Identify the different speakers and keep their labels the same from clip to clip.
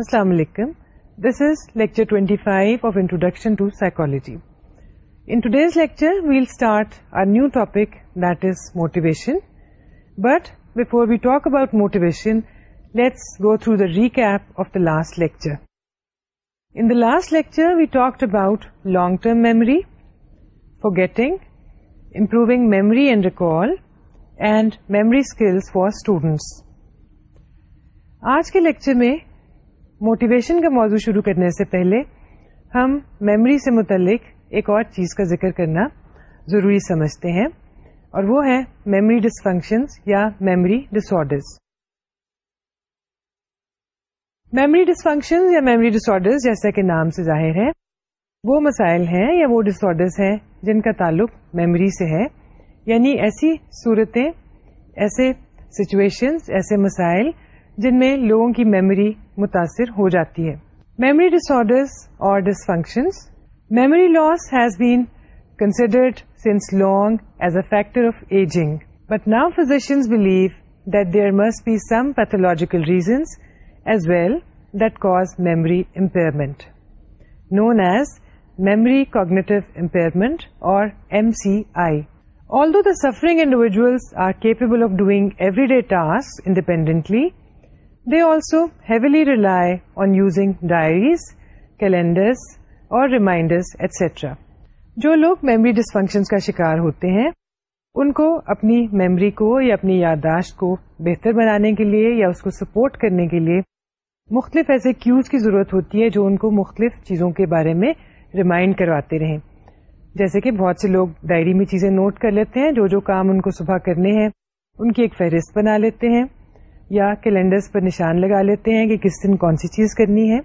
Speaker 1: السلام علیکم this is lecture 25 of introduction to psychology in today's lecture we'll start a new topic that is motivation but before we talk about motivation let's go through the recap of the last lecture in the last lecture we talked about long term memory forgetting improving memory and recall and memory skills for students آج کے lecture میں motivation کا موضوع شروع کرنے سے پہلے ہم میموری سے متعلق ایک اور چیز کا ذکر کرنا ضروری سمجھتے ہیں اور وہ ہے میموری ڈسفنکشنز یا memory disorders memory dysfunction یا میموری ڈس آڈرز جیسا کہ نام سے ظاہر ہے وہ مسائل ہیں یا وہ ڈس آڈرز ہیں جن کا تعلق میموری سے ہے یعنی ایسی صورتیں ایسے سچویشنز ایسے مسائل جن میں لوگوں کی میموری متاثر ہو جاتی ہے میموری ڈس آڈر اور ڈس dysfunctions memory loss has been considered since long as a factor of ageing but now physicians believe that there must be some pathological reasons as well that cause memory impairment known as memory cognitive impairment اور M C I all the suffering individuals are capable of doing everyday task independently also heavily on using diaries calendars اور reminders etcetera جو لوگ memory dysfunctions کا شکار ہوتے ہیں ان کو اپنی میمری کو یا اپنی یادداشت کو بہتر بنانے کے لیے یا اس کو سپورٹ کرنے کے لیے مختلف ایسے کیوز کی ضرورت ہوتی ہے جو ان کو مختلف چیزوں کے بارے میں ریمائنڈ کرواتے رہیں جیسے کہ بہت سے لوگ ڈائری میں چیزیں نوٹ کر لیتے ہیں جو جو کام ان کو صبح کرنے ہیں ان کی ایک فہرست بنا لیتے ہیں یا کیلنڈرس پر نشان لگا لیتے ہیں کہ کس دن کون سی چیز کرنی ہے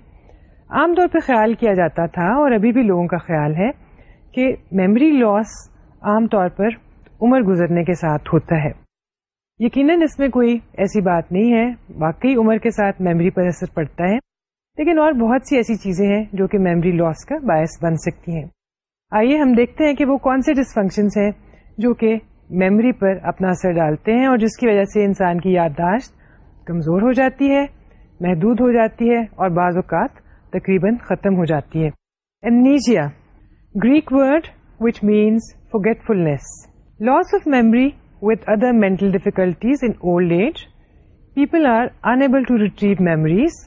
Speaker 1: عام طور پہ خیال کیا جاتا تھا اور ابھی بھی لوگوں کا خیال ہے کہ میموری لاس عام طور پر عمر گزرنے کے ساتھ ہوتا ہے یقیناً اس میں کوئی ایسی بات نہیں ہے واقعی عمر کے ساتھ میموری پر اثر پڑتا ہے لیکن اور بہت سی ایسی چیزیں ہیں جو کہ میموری لاس کا باعث بن سکتی ہیں آئیے ہم دیکھتے ہیں کہ وہ کون سے ڈسفنکشنس ہیں جو کہ میموری پر اپنا اثر ڈالتے ہیں اور جس کی وجہ سے انسان کی یادداشت کمزور ہو جاتی ہے محدود ہو جاتی ہے اور بعض اوقات تقریباً ختم ہو جاتی ہے amnesia Greek word which means forgetfulness loss of memory with other mental difficulties in old age people are unable to retrieve memories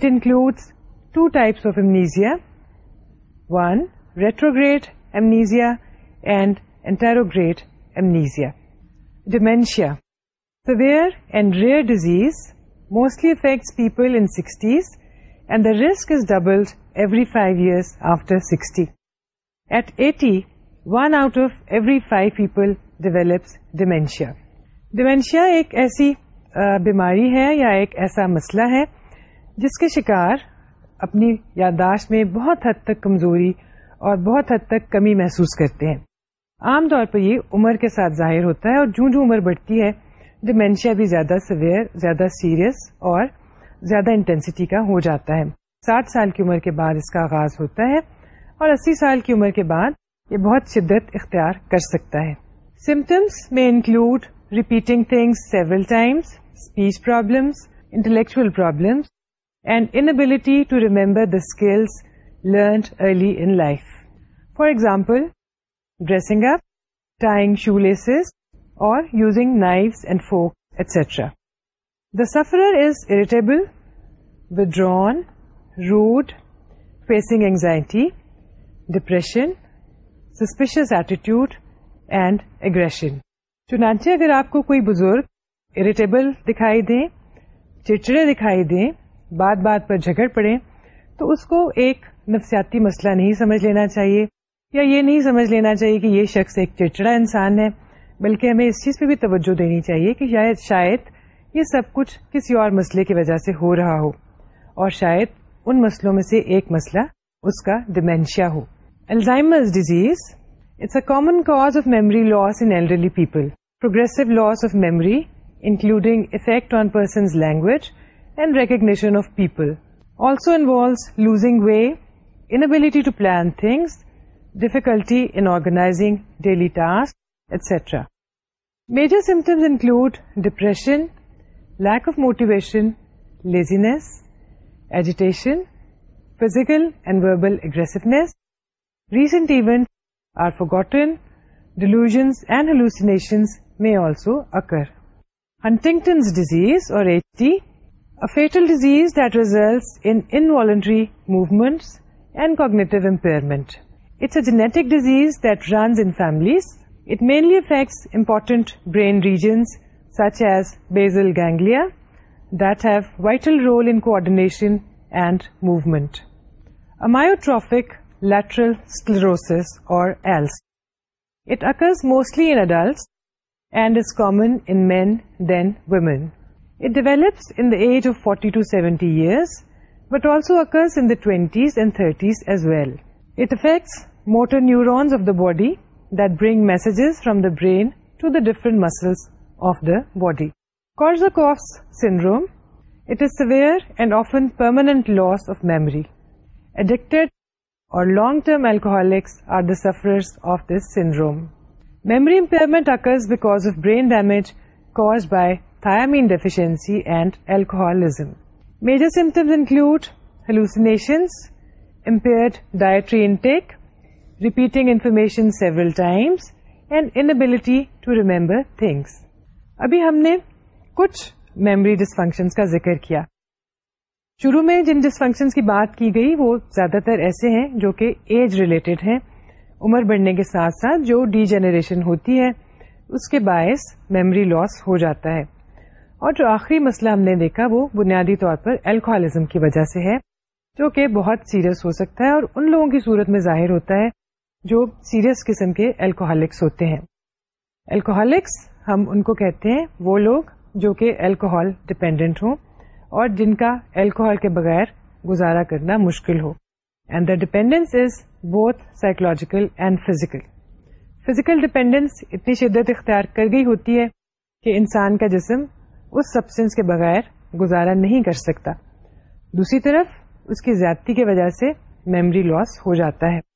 Speaker 1: it includes two types of amnesia one retrograde grade amnesia and anterograde amnesia dementia severe and rare disease mostly affect people in sixties and the risk is doubled every five year after sixty at eighty one out of every five people develops dementia dementia ایک ایسی بیماری ہے یا ایک ایسا مسئلہ ہے جس کے شکار اپنی یادداشت میں بہت حد تک کمزوری اور بہت حد تک کمی محسوس کرتے ہیں عام طور پر یہ عمر کے ساتھ ظاہر ہوتا ہے اور جوں جوں عمر بڑھتی ہے ڈیمینشیا بھی زیادہ سویئر زیادہ سیریس اور زیادہ انٹینسٹی کا ہو جاتا ہے ساٹھ سال کی عمر کے بعد اس کا آغاز ہوتا ہے اور اسی سال کی عمر کے بعد یہ بہت شدت اختیار کر سکتا ہے سمٹمس میں include repeating things several times speech problems intellectual problems and inability to remember the skills learned early in life for example dressing up tying shoelaces اور using and and etc. Etcetera the is is irritable rude, facing anxiety, depression suspicious attitude and aggression چنانچہ اگر آپ کو کوئی بزرگ irritable دکھائی دیں چڑچڑے دکھائی دیں بات بات پر جھگڑ پڑے تو اس کو ایک نفسیاتی مسئلہ نہیں سمجھ لینا چاہیے یا یہ نہیں سمجھ لینا چاہیے کہ یہ شخص ایک چڑچڑا انسان ہے بلکہ ہمیں اس چیز پہ بھی توجہ دینی چاہیے کہ شاید شاید یہ سب کچھ کسی اور مسئلے کی وجہ سے ہو رہا ہو اور شاید ان مسئلوں میں سے ایک مسئلہ اس کا dementia who Alzheimer's disease it's a common cause of memory loss in elderly people progressive loss of memory including affect on person's language and recognition of people also involves losing way inability to plan things difficulty in organising daily task etc. Major symptoms include depression, lack of motivation, laziness, agitation, physical and verbal aggressiveness. Recent events are forgotten. Delusions and hallucinations may also occur. Huntington's disease, or HD, a fatal disease that results in involuntary movements and cognitive impairment. It's a genetic disease that runs in families it mainly affects important brain regions such as basal ganglia that have vital role in coordination and movement. Amyotrophic lateral sclerosis or ALS. It occurs mostly in adults and is common in men than women. It develops in the age of 40 to 70 years but also occurs in the 20s and 30s as well. It affects motor neurons of the body that bring messages from the brain to the different muscles of the body. Korsakoff's syndrome, it is severe and often permanent loss of memory. Addicted or long-term alcoholics are the sufferers of this syndrome. Memory impairment occurs because of brain damage caused by thiamine deficiency and alcoholism. Major symptoms include hallucinations, impaired dietary intake, repeating information several times and inability to remember things ابھی ہم نے کچھ memory ڈسفنکشنس کا ذکر کیا شروع میں جن ڈسفنکشنس کی بات کی گئی وہ زیادہ تر ایسے ہیں جو کہ ایج ریلیٹڈ ہیں عمر بڑھنے کے ساتھ ساتھ جو ڈی جنریشن ہوتی ہے اس کے باعث میموری لاس ہو جاتا ہے اور جو آخری مسئلہ ہم نے دیکھا وہ بنیادی طور پر الکوہلزم کی وجہ سے ہے جو کہ بہت سیریس ہو سکتا ہے اور ان لوگوں کی صورت میں ظاہر ہوتا ہے جو سیریس قسم کے الکوہولکس ہوتے ہیں الکوہلکس ہم ان کو کہتے ہیں وہ لوگ جو کہ الکوہل ڈپینڈنٹ ہوں اور جن کا الکوہل کے بغیر گزارا کرنا مشکل ہو اینڈ دا ڈیپینڈینس از بہت psychological and physical physical dependence اتنی شدت اختیار کر گئی ہوتی ہے کہ انسان کا جسم اس سبسٹینس کے بغیر گزارا نہیں کر سکتا دوسری طرف اس کی زیادتی کی وجہ سے میموری لاس ہو جاتا ہے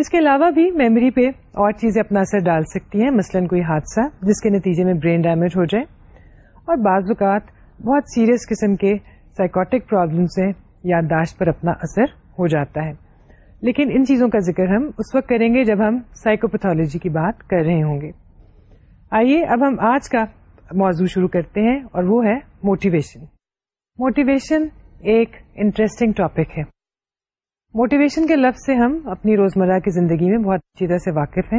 Speaker 1: اس کے علاوہ بھی میموری پہ اور چیزیں اپنا اثر ڈال سکتی ہیں مثلاً کوئی حادثہ جس کے نتیجے میں برین ڈیمیج ہو جائے اور بعض اوقات بہت سیریس قسم کے سائیکوٹک پرابلم سے یادداشت پر اپنا اثر ہو جاتا ہے لیکن ان چیزوں کا ذکر ہم اس وقت کریں گے جب ہم سائیکوپیتھولوجی کی بات کر رہے ہوں گے آئیے اب ہم آج کا موضوع شروع کرتے ہیں اور وہ ہے موٹیویشن موٹیویشن ایک انٹرسٹنگ ٹاپک ہے موٹیویشن کے لفظ سے ہم اپنی روزمرہ کی زندگی میں بہت اچھی طرح سے واقف ہیں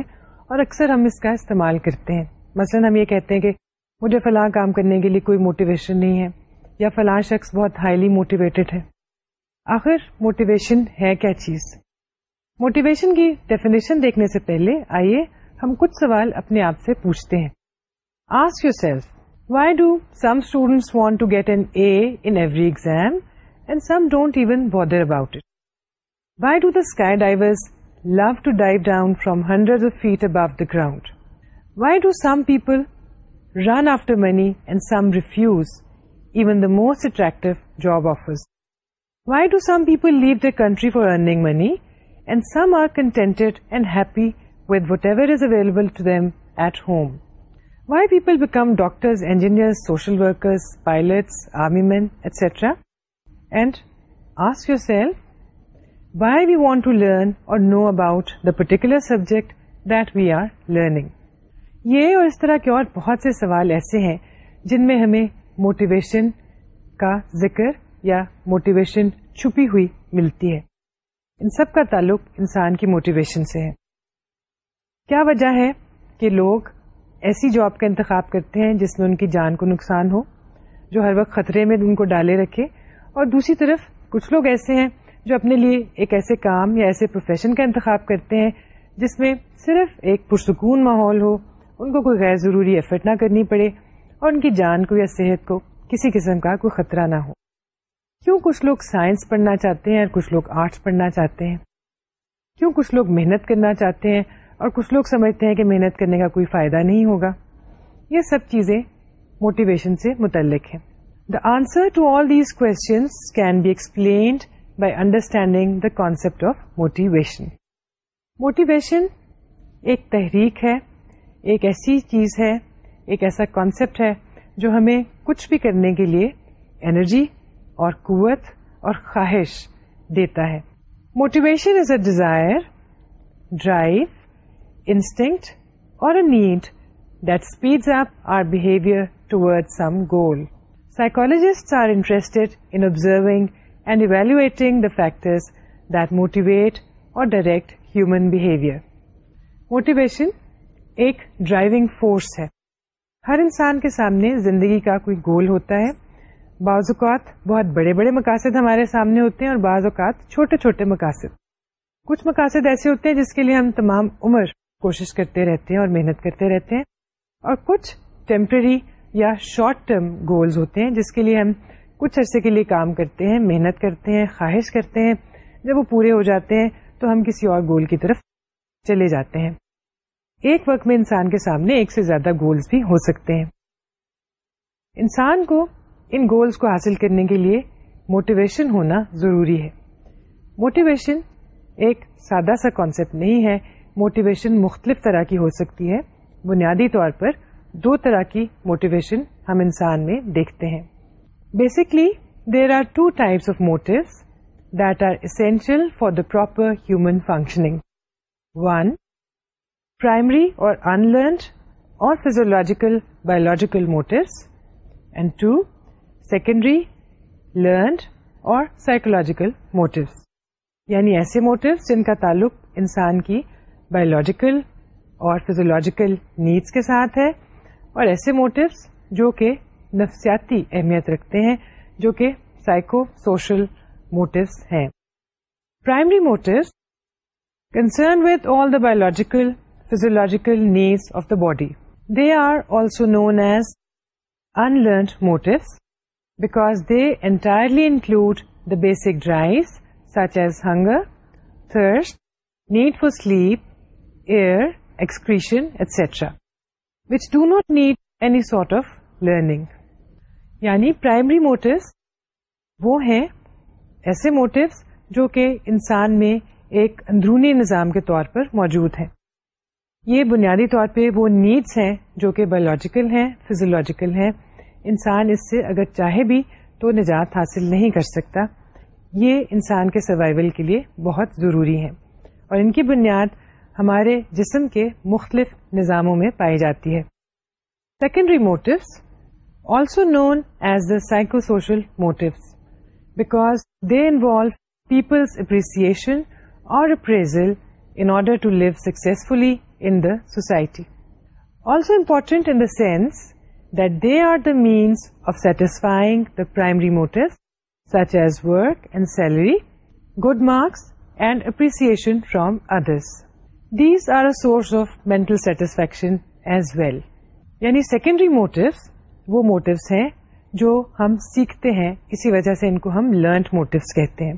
Speaker 1: اور اکثر ہم اس کا استعمال کرتے ہیں مثلا ہم یہ کہتے ہیں کہ مجھے فلاں کام کرنے کے لیے کوئی موٹیویشن نہیں ہے یا فلاں شخص بہت ہائیلی موٹیویٹیڈ ہے آخر موٹیویشن ہے کیا چیز موٹیویشن کی ڈیفینیشن دیکھنے سے پہلے آئیے ہم کچھ سوال اپنے آپ سے پوچھتے ہیں ask yourself why do some students want to get an A in every exam and some don't even bother about it Why do the skydivers love to dive down from hundreds of feet above the ground? Why do some people run after money and some refuse even the most attractive job offers? Why do some people leave their country for earning money and some are contented and happy with whatever is available to them at home? Why people become doctors, engineers, social workers, pilots, army men, etc.? And ask yourself, why we want to learn اور know about particular subject that we are learning یہ اور اس طرح کے اور بہت سے سوال ایسے ہیں جن میں ہمیں موٹیویشن کا ذکر یا موٹیویشن چھپی ہوئی ملتی ہے ان سب کا تعلق انسان کی موٹیویشن سے ہے کیا وجہ ہے کہ لوگ ایسی جاب کا انتخاب کرتے ہیں جس میں ان کی جان کو نقصان ہو جو ہر وقت خطرے میں ان کو ڈالے رکھے اور دوسری طرف کچھ لوگ ایسے ہیں جو اپنے لیے ایک ایسے کام یا ایسے پروفیشن کا انتخاب کرتے ہیں جس میں صرف ایک پرسکون ماحول ہو ان کو کوئی غیر ضروری ایفرٹ نہ کرنی پڑے اور ان کی جان کو یا صحت کو کسی قسم کا کوئی خطرہ نہ ہو کیوں کچھ لوگ سائنس پڑھنا چاہتے ہیں اور کچھ لوگ آرٹس پڑھنا چاہتے ہیں کیوں کچھ لوگ محنت کرنا چاہتے ہیں اور کچھ لوگ سمجھتے ہیں کہ محنت کرنے کا کوئی فائدہ نہیں ہوگا یہ سب چیزیں موٹیویشن سے متعلق ہیں the answer to all these can be explained by understanding the concept of motivation motivation ایک تحریک ہے ایک ایسی چیز ہے ایک ایسا کانسیپٹ ہے جو ہمیں کچھ بھی کرنے کے لیے انرجی اور قوت اور خواہش دیتا ہے motivation is a desire drive instinct اور a need that speeds up our behaviour to some goal psychologists are interested in observing and factors that motivate اور ڈائریکٹ ہیومن بہیویئر موٹیویشن ایک ڈرائیونگ فورس ہے ہر انسان کے سامنے زندگی کا کوئی گول ہوتا ہے بعض اوقات بہت بڑے بڑے مقاصد ہمارے سامنے ہوتے ہیں اور بعض اوقات چھوٹے چھوٹے مقاصد کچھ مقاصد ایسے ہوتے ہیں جس کے لیے ہم تمام عمر کوشش کرتے رہتے ہیں اور محنت کرتے رہتے ہیں اور کچھ ٹیمپرری یا شارٹ ٹرم گولز ہوتے ہیں جس کے لیے ہم کچھ عرصے کے لیے کام کرتے ہیں محنت کرتے ہیں خواہش کرتے ہیں جب وہ پورے ہو جاتے ہیں تو ہم کسی اور گول کی طرف چلے جاتے ہیں ایک وقت میں انسان کے سامنے ایک سے زیادہ گولز بھی ہو سکتے ہیں انسان کو ان گولز کو حاصل کرنے کے لیے موٹیویشن ہونا ضروری ہے موٹیویشن ایک سادہ سا کانسیپٹ نہیں ہے موٹیویشن مختلف طرح کی ہو سکتی ہے بنیادی طور پر دو طرح کی موٹیویشن ہم انسان میں دیکھتے ہیں basically there are two types of motives that are essential for the proper human functioning one primary اور انلرنڈ اور physiological biological motives and two secondary learned اور psychological motives یعنی ایسے موٹوس جن کا تعلق انسان کی بایولوجیکل اور فیزولوجیکل نیڈس کے ساتھ ہے اور ایسے موٹوس جو کہ نفسیاتی اہمیت رکھتے ہیں جو کہ سائیکو سوشل موٹوس ہیں primary motives concern with all the biological physiological needs of the body they are also known as unlearned motives because they entirely include the basic drive such as hunger thirst need for sleep air excretion etcetera which do not need any sort of learning یعنی primary motives وہ ہیں ایسے motives جو کہ انسان میں ایک اندرونی نظام کے طور پر موجود ہیں یہ بنیادی طور پہ وہ نیڈس ہیں جو کہ بایولوجیکل ہیں فزیولوجیکل ہیں انسان اس سے اگر چاہے بھی تو نجات حاصل نہیں کر سکتا یہ انسان کے سروائول کے لیے بہت ضروری ہیں اور ان کی بنیاد ہمارے جسم کے مختلف نظاموں میں پائی جاتی ہے secondary motives also known as the psychosocial motives, because they involve people's appreciation or appraisal in order to live successfully in the society. Also important in the sense that they are the means of satisfying the primary motives such as work and salary, good marks and appreciation from others. These are a source of mental satisfaction as well. Yani secondary motives وہ motives ہیں جو ہم سیکھتے ہیں اسی وجہ سے ان کو ہم لرنڈ موٹوس کہتے ہیں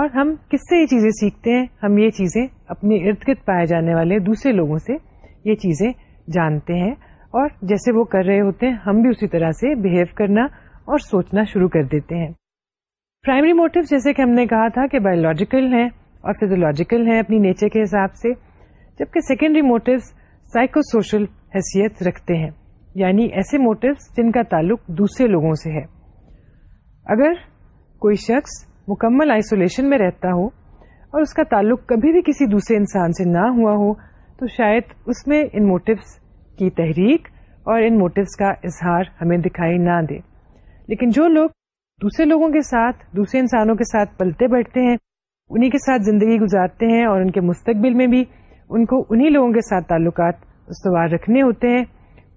Speaker 1: اور ہم کس سے یہ چیزیں سیکھتے ہیں ہم یہ چیزیں اپنے ارد گرد پائے جانے والے دوسرے لوگوں سے یہ چیزیں جانتے ہیں اور جیسے وہ کر رہے ہوتے ہیں ہم بھی اسی طرح سے بہیو کرنا اور سوچنا شروع کر دیتے ہیں پرائمری موٹو جیسے کہ ہم نے کہا تھا کہ بایولوجیکل ہیں اور فیزولوجیکل ہیں اپنی نیچر کے حساب سے جبکہ سیکنڈری موٹو سائیکو سوشل حیثیت رکھتے ہیں یعنی ایسے موٹوس جن کا تعلق دوسرے لوگوں سے ہے اگر کوئی شخص مکمل آئسولیشن میں رہتا ہو اور اس کا تعلق کبھی بھی کسی دوسرے انسان سے نہ ہوا ہو تو شاید اس میں ان موٹوس کی تحریک اور ان موٹوس کا اظہار ہمیں دکھائی نہ دے لیکن جو لوگ دوسرے لوگوں کے ساتھ دوسرے انسانوں کے ساتھ پلتے بیٹھتے ہیں انہی کے ساتھ زندگی گزارتے ہیں اور ان کے مستقبل میں بھی ان کو انہی لوگوں کے ساتھ تعلقات استوار رکھنے ہوتے ہیں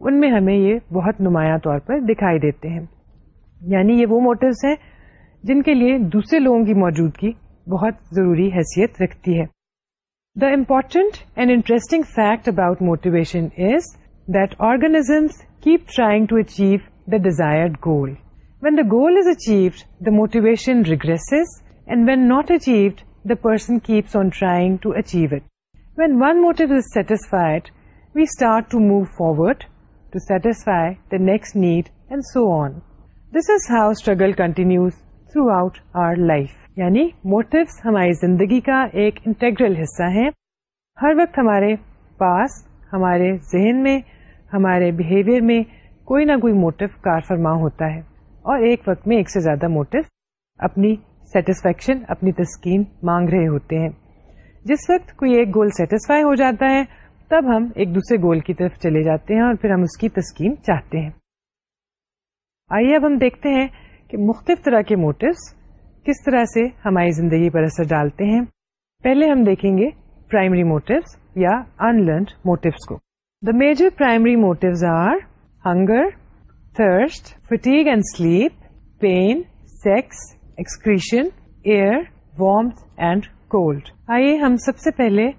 Speaker 1: ان میں ہمیں یہ بہت نمایاں طور پر دکھائی دیتے ہیں یعنی یہ وہ موٹو ہیں جن کے لیے دوسرے لوگوں کی موجودگی بہت ضروری حیثیت رکھتی ہے the important and interesting fact about motivation is that organism keep trying to achieve the desire goal when the goal is achieved the motivation regress and when not achieved the person keeps on trying to achieve it when one motive is satisfied we start to move forward to satisfy the next need and so on this is how struggle continue throughout our life یعنی motives ہماری زندگی کا ایک integral حصہ ہیں ہر وقت ہمارے پاس ہمارے ذہن میں ہمارے بہیویئر میں کوئی نہ کوئی موٹو کار فرما ہوتا ہے اور ایک وقت میں ایک سے زیادہ موٹو اپنی سیٹسفیکشن اپنی تسکین مانگ رہے ہوتے ہیں جس وقت کوئی ایک گول سیٹسفائی ہو جاتا ہے تب ہم ایک دوسرے گول کی طرف چلے جاتے ہیں اور پھر ہم اس کی تسکین چاہتے ہیں آئیے اب ہم دیکھتے ہیں کہ مختلف طرح کے موٹوس کس طرح سے ہماری زندگی پر اثر ڈالتے ہیں پہلے ہم دیکھیں گے پرائمری موٹوس یا انلرنڈ موٹوس کو the major primary motives are hunger thirst fatigue and sleep pain sex excretion air warm and cold آئیے ہم سب سے پہلے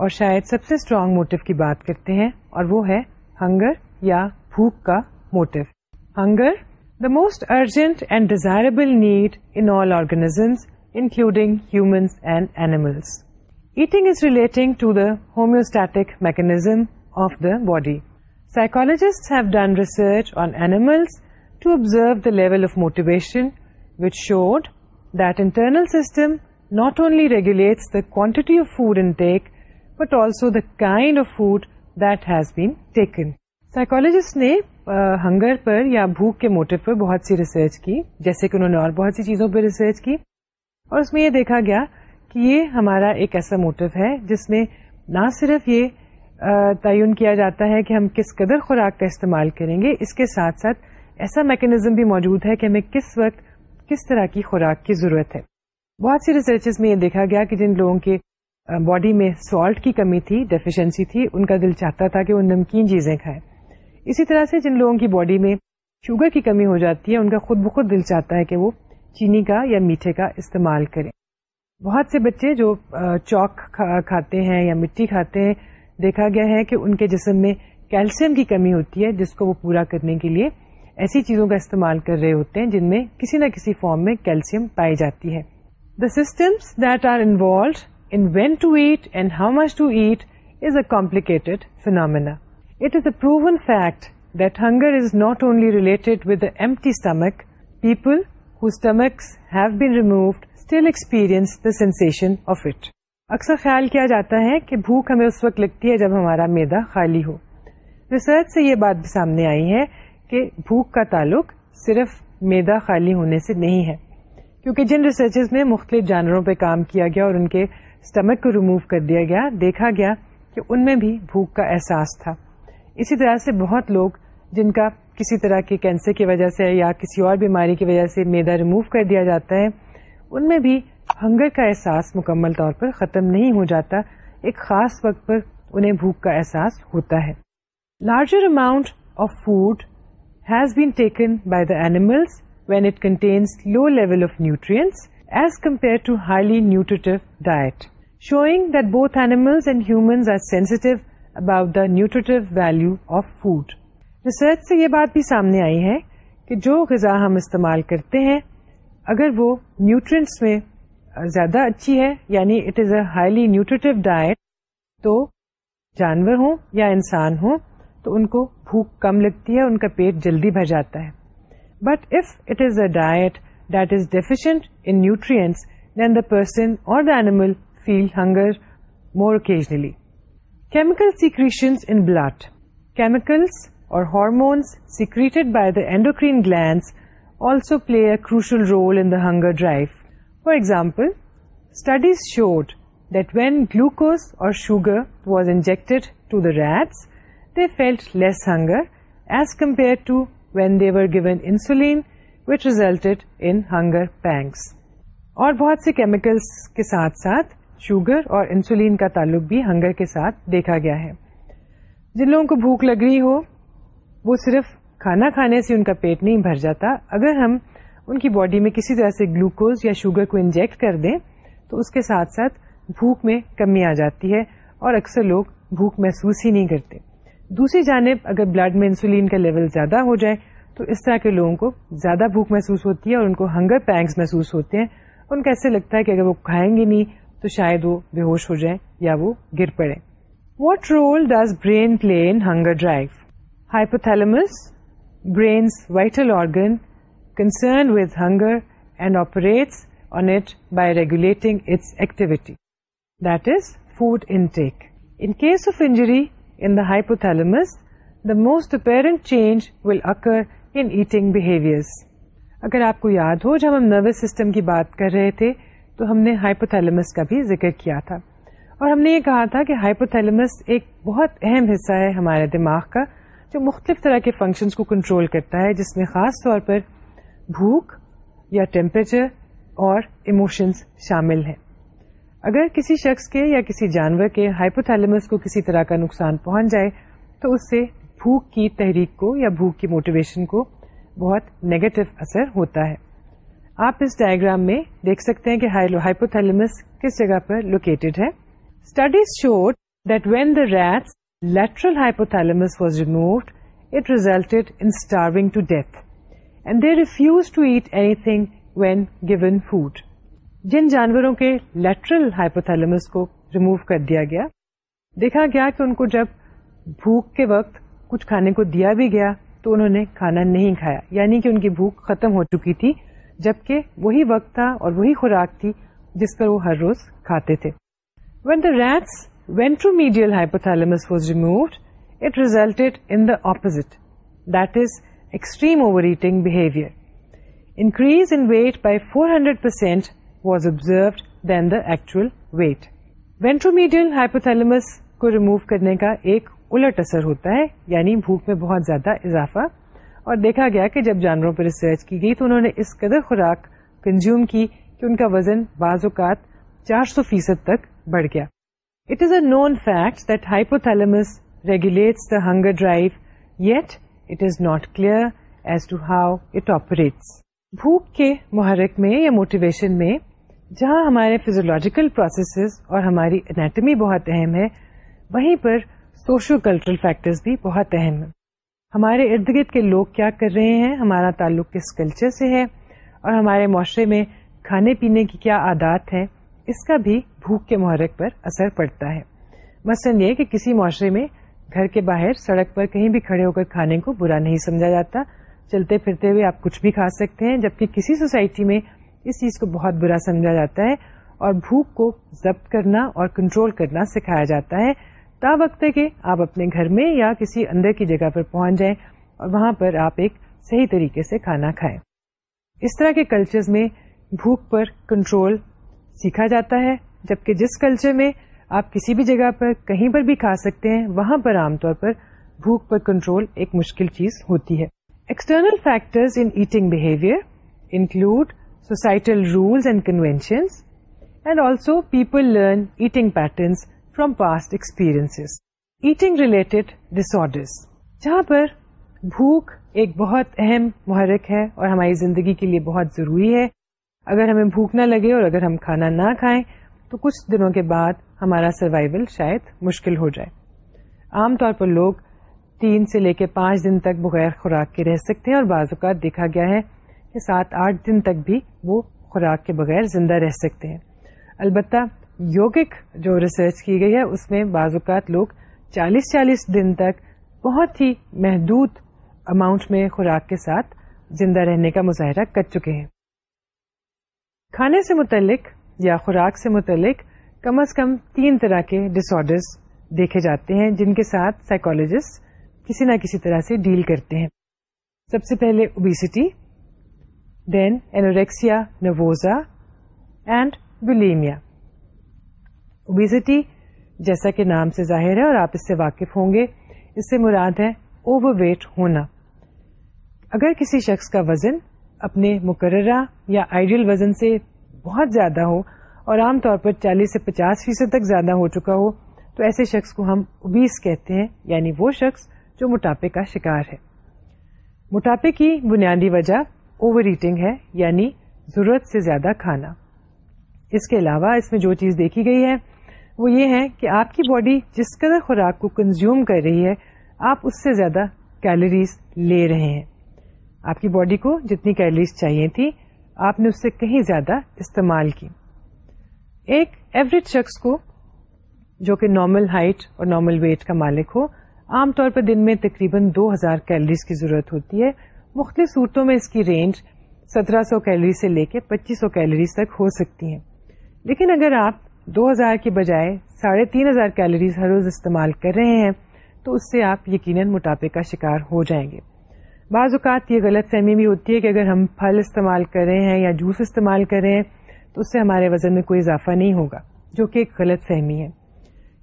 Speaker 1: اور شاید سب سے اسٹرانگ موٹو کی بات کرتے ہیں اور وہ ہے ہنگر یا بھوک کا motive hunger the most urgent and desirable need in all organisms including humans and animals eating is relating to the homeostatic mechanism of the body psychologists have done research on animals to observe the level of motivation which showed that internal system not only regulates the quantity of food intake but also the kind of food that been taken psychologist نے hunger پر یا بھوک کے motto پر بہت سی research کی جیسے کہ انہوں نے اور بہت سی چیزوں پہ ریسرچ کی اور اس میں یہ دیکھا گیا کہ یہ ہمارا ایک ایسا موٹو ہے جس میں نہ صرف یہ تعین کیا جاتا ہے کہ ہم کس قدر خوراک کا استعمال کریں گے اس کے ساتھ ساتھ ایسا میکنیزم بھی موجود ہے کہ ہمیں کس وقت کس طرح کی خوراک کی ضرورت ہے بہت سی ریسرچز میں یہ دیکھا گیا کہ جن لوگوں کے باڈی میں سالٹ کی کمی تھی ڈیفیشنسی تھی ان کا دل چاہتا تھا کہ وہ نمکین چیزیں کھائے اسی طرح سے جن لوگوں کی باڈی میں شوگر کی کمی ہو جاتی ہے ان کا خود بخود دل چاہتا ہے کہ وہ چینی کا یا میٹھے کا استعمال کریں بہت سے بچے جو چوک کھاتے ہیں یا مٹی کھاتے ہیں دیکھا گیا ہے کہ ان کے جسم میں کیلشیم کی کمی ہوتی ہے جس کو وہ پورا کرنے کے لیے ایسی چیزوں کا استعمال کر رہے ہوتے ہیں جن میں کسی نہ کسی فارم میں کیلشیم پائی جاتی ہے the systems that are involved a to eat and how much to eat is a the empty it is a stomachs fact that hunger is not only related of it اکثر خیال کیا جاتا ہے کہ بھوک ہمیں اس وقت لگتی ہے جب ہمارا میدا خالی ہو ریسرچ سے یہ بات سامنے آئی ہے کہ بھوک کا تعلق صرف میدا خالی ہونے سے نہیں ہے کیونکہ جن ریسرچز میں مختلف جانوروں پہ کام کیا گیا اور ان کے اسٹمک کو ریموو کر دیا گیا دیکھا گیا کہ ان میں بھی بھوک کا احساس تھا اسی طرح سے بہت لوگ جن کا کسی طرح کے کینسر کی وجہ سے یا کسی اور بیماری کی وجہ سے میدا ریموو کر دیا جاتا ہے ان میں بھی ہنگر کا احساس مکمل طور پر ختم نہیں ہو جاتا ایک خاص وقت پر انہیں بھوک کا احساس ہوتا ہے larger amount of food has been taken by the animals when it contains low level of nutrient as compare to highly nutritive diet showing and humans sensitive about the nutritive value of food research سے یہ بات بھی سامنے آئی ہے کہ جو غذا ہم استعمال کرتے ہیں اگر وہ نیوٹرینٹس میں زیادہ اچھی ہے یعنی it is a highly nutritive diet تو جانور ہوں یا انسان ہوں تو ان کو بھوک کم لگتی ہے ان کا پیٹ جلدی بھر جاتا ہے but if it is a diet that is deficient in nutrients, then the person or the animal feel hunger more occasionally. Chemical secretions in blood. Chemicals or hormones secreted by the endocrine glands also play a crucial role in the hunger drive. For example, studies showed that when glucose or sugar was injected to the rats, they felt less hunger as compared to when they were given insulin which resulted in hunger pangs اور بہت سے chemicals کے ساتھ ساتھ sugar اور insulin کا تعلق بھی ہنگر کے ساتھ دیکھا گیا ہے جن لوگوں کو بھوک لگ رہی ہو وہ صرف کھانا کھانے سے ان کا پیٹ نہیں بھر جاتا اگر ہم ان کی باڈی میں کسی طرح سے گلوکوز یا شوگر کو انجیکٹ کر دیں تو اس کے ساتھ ساتھ بھوک میں کمی آ جاتی ہے اور اکثر لوگ بھوک محسوس ہی نہیں کرتے دوسری جانب اگر بلڈ میں انسولین کا لیول زیادہ ہو جائے تو اس طرح کے لوگوں کو زیادہ بھوک محسوس ہوتی ہے اور ان کو ہنگر پینگس محسوس ہوتے ہیں ان کو ایسے لگتا ہے کہ اگر وہ کھائیں گے نہیں تو شاید وہ بے ہوش ہو جائیں یا وہ گر پڑے what role does brain play in hunger drive hypothalamus brain's vital organ concern with hunger and operates on it by regulating its activity that is food intake in case of injury in the hypothalamus the most apparent change will occur in eating behaviour اگر آپ کو یاد ہو جب ہم nervous system کی بات کر رہے تھے تو ہم نے ہائپوتھیلمس کا بھی ذکر کیا تھا اور ہم نے یہ کہا تھا کہ ہائپوتھیلمس ایک بہت اہم حصہ ہے ہمارے دماغ کا جو مختلف طرح کے فنکشنس کو کنٹرول کرتا ہے جس میں خاص طور پر بھوک یا ٹیمپریچر اور ایموشنز شامل ہیں اگر کسی شخص کے یا کسی جانور کے ہائپوتھیلمس کو کسی طرح کا نقصان پہنچ جائے تو اس سے بھوک کی تحریک کو یا بھوک کی موٹیویشن کو بہت نگیٹو اثر ہوتا ہے آپ اس ڈائگرام میں دیکھ سکتے ہیں کہ ہائپوتھیلمس کس جگہ پر لوکیٹڈ ہے studies showed that when the rats lateral hypothalamus was removed it in starving to death and they refuse to eat anything when given food جن جانوروں کے لیٹرل ہائپوتھیلمس کو ریموو کر دیا گیا دیکھا گیا کہ ان کو جب بھوک کے وقت کچھ کھانے کو دیا بھی گیا تو انہوں نے کھانا نہیں کھایا یعنی کہ ان کی بھوک ختم ہو چکی تھی جبکہ وہی وقت تھا اور وہی خوراک تھی جس پر وہ ہر روز کھاتے تھے was rats ventromedial resulted in is extreme over eating behaviour increase in weight by four hundred percent was observed then the actual weight ventromedial hypothalamus کو remove کرنے کا ایک الٹ اثر ہوتا ہے یعنی بھوک میں بہت زیادہ اضافہ اور دیکھا گیا کہ جب جانوروں پر ریسرچ کی گئی تو انہوں نے اس قدر خوراک کنزیوم کی کہ ان کا وزن بعض اوقات چار سو فیصد تک بڑھ گیا it is a known fact that hypothalamus regulates the hunger drive yet it is not clear as to how it operates بھوک کے محرک میں یا موٹیویشن میں جہاں ہمارے فیزولوجیکل پروسیسز اور ہماری انیٹمی بہت اہم ہے وہیں پر سوشو کلچرل فیکٹرز بھی بہت اہم ہیں ہمارے ارد گرد کے لوگ کیا کر رہے ہیں ہمارا تعلق کس کلچر سے ہے اور ہمارے معاشرے میں کھانے پینے کی کیا عادات ہے اس کا بھی بھوک کے محرک پر اثر پڑتا ہے مثلاً یہ کہ کسی معاشرے میں گھر کے باہر سڑک پر کہیں بھی کھڑے ہو کر کھانے کو برا نہیں سمجھا جاتا چلتے پھرتے ہوئے آپ کچھ بھی کھا سکتے ہیں جبکہ کسی سوسائٹی میں اس چیز کو بہت برا سمجھا جاتا ہے اور بھوک کو ضبط کرنا اور کنٹرول کرنا سکھایا جاتا ہے تا وقت ہے کہ آپ اپنے گھر میں یا کسی اندر کی جگہ پر پہنچ جائیں اور وہاں پر آپ ایک صحیح طریقے سے کھانا کھائیں اس طرح کے کلچر میں بھوک پر کنٹرول سیکھا جاتا ہے جبکہ جس کلچر میں آپ کسی بھی جگہ پر کہیں پر بھی کھا سکتے ہیں وہاں پر عام طور پر بھوک پر کنٹرول ایک مشکل چیز ہوتی ہے external factors in eating behaviour include societal rules and conventions and also people learn eating patterns from past experience eating related disorders. جہاں پر بھوک ایک بہت اہم محرک ہے اور ہماری زندگی کے لیے بہت ضروری ہے اگر ہمیں بھوک نہ لگے اور اگر ہم کھانا نہ کھائیں تو کچھ دنوں کے بعد ہمارا سروائول شاید مشکل ہو جائے عام طور پر لوگ تین سے لے کے پانچ دن تک بغیر خوراک کے رہ سکتے ہیں اور بعض اوقات دیکھا گیا ہے کہ سات آٹھ دن تک بھی وہ خوراک کے بغیر زندہ رہ سکتے ہیں البتہ یوگک جو ریسرچ کی گئی ہے اس میں بعض اوقات لوگ چالیس چالیس دن تک بہت ہی محدود اماؤنٹ میں خوراک کے ساتھ زندہ رہنے کا مظاہرہ کر چکے ہیں کھانے سے متعلق یا خوراک سے متعلق کم از کم تین طرح کے ڈس ڈسڈرز دیکھے جاتے ہیں جن کے ساتھ سائیکولوجسٹ کسی نہ کسی طرح سے ڈیل کرتے ہیں سب سے پہلے obesity then anorexia nervosa and bulimia obesity جیسا کہ نام سے ظاہر ہے اور آپ اس سے واقف ہوں گے اس سے مراد ہے اوور ویٹ ہونا اگر کسی شخص کا وزن اپنے مقررہ یا آئیڈیل وزن سے بہت زیادہ ہو اور عام طور پر چالیس سے پچاس فیصد تک زیادہ ہو چکا ہو تو ایسے شخص کو ہم اوبیس کہتے ہیں یعنی وہ شخص جو موٹاپے کا شکار ہے موٹاپے کی بنیادی وجہ اوور ایٹنگ ہے یعنی ضرورت سے زیادہ کھانا اس کے علاوہ اس میں جو چیز دیکھی گئی ہے وہ یہ ہے کہ آپ کی باڈی جس قدر خوراک کو کنزیوم کر رہی ہے آپ اس سے زیادہ کیلریز لے رہے ہیں آپ کی باڈی کو جتنی کیلریز چاہیے تھی آپ نے اس سے کہیں زیادہ استعمال کی ایک ایوریج شخص کو جو کہ نارمل ہائٹ اور نارمل ویٹ کا مالک ہو عام طور پر دن میں تقریباً دو ہزار کیلریز کی ضرورت ہوتی ہے مختلف صورتوں میں اس کی رینج سترہ سو کیلوریز سے لے کے پچیس سو کیلریز تک ہو سکتی ہیں لیکن اگر آپ دو ہزار کے بجائے ساڑھے تین ہزار کیلوریز ہر روز استعمال کر رہے ہیں تو اس سے آپ یقیناً موٹاپے کا شکار ہو جائیں گے بعض اوقات یہ غلط فہمی بھی ہوتی ہے کہ اگر ہم پھل استعمال کر رہے ہیں یا جوس استعمال کر رہے ہیں تو اس سے ہمارے وزن میں کوئی اضافہ نہیں ہوگا جو کہ ایک غلط فہمی ہے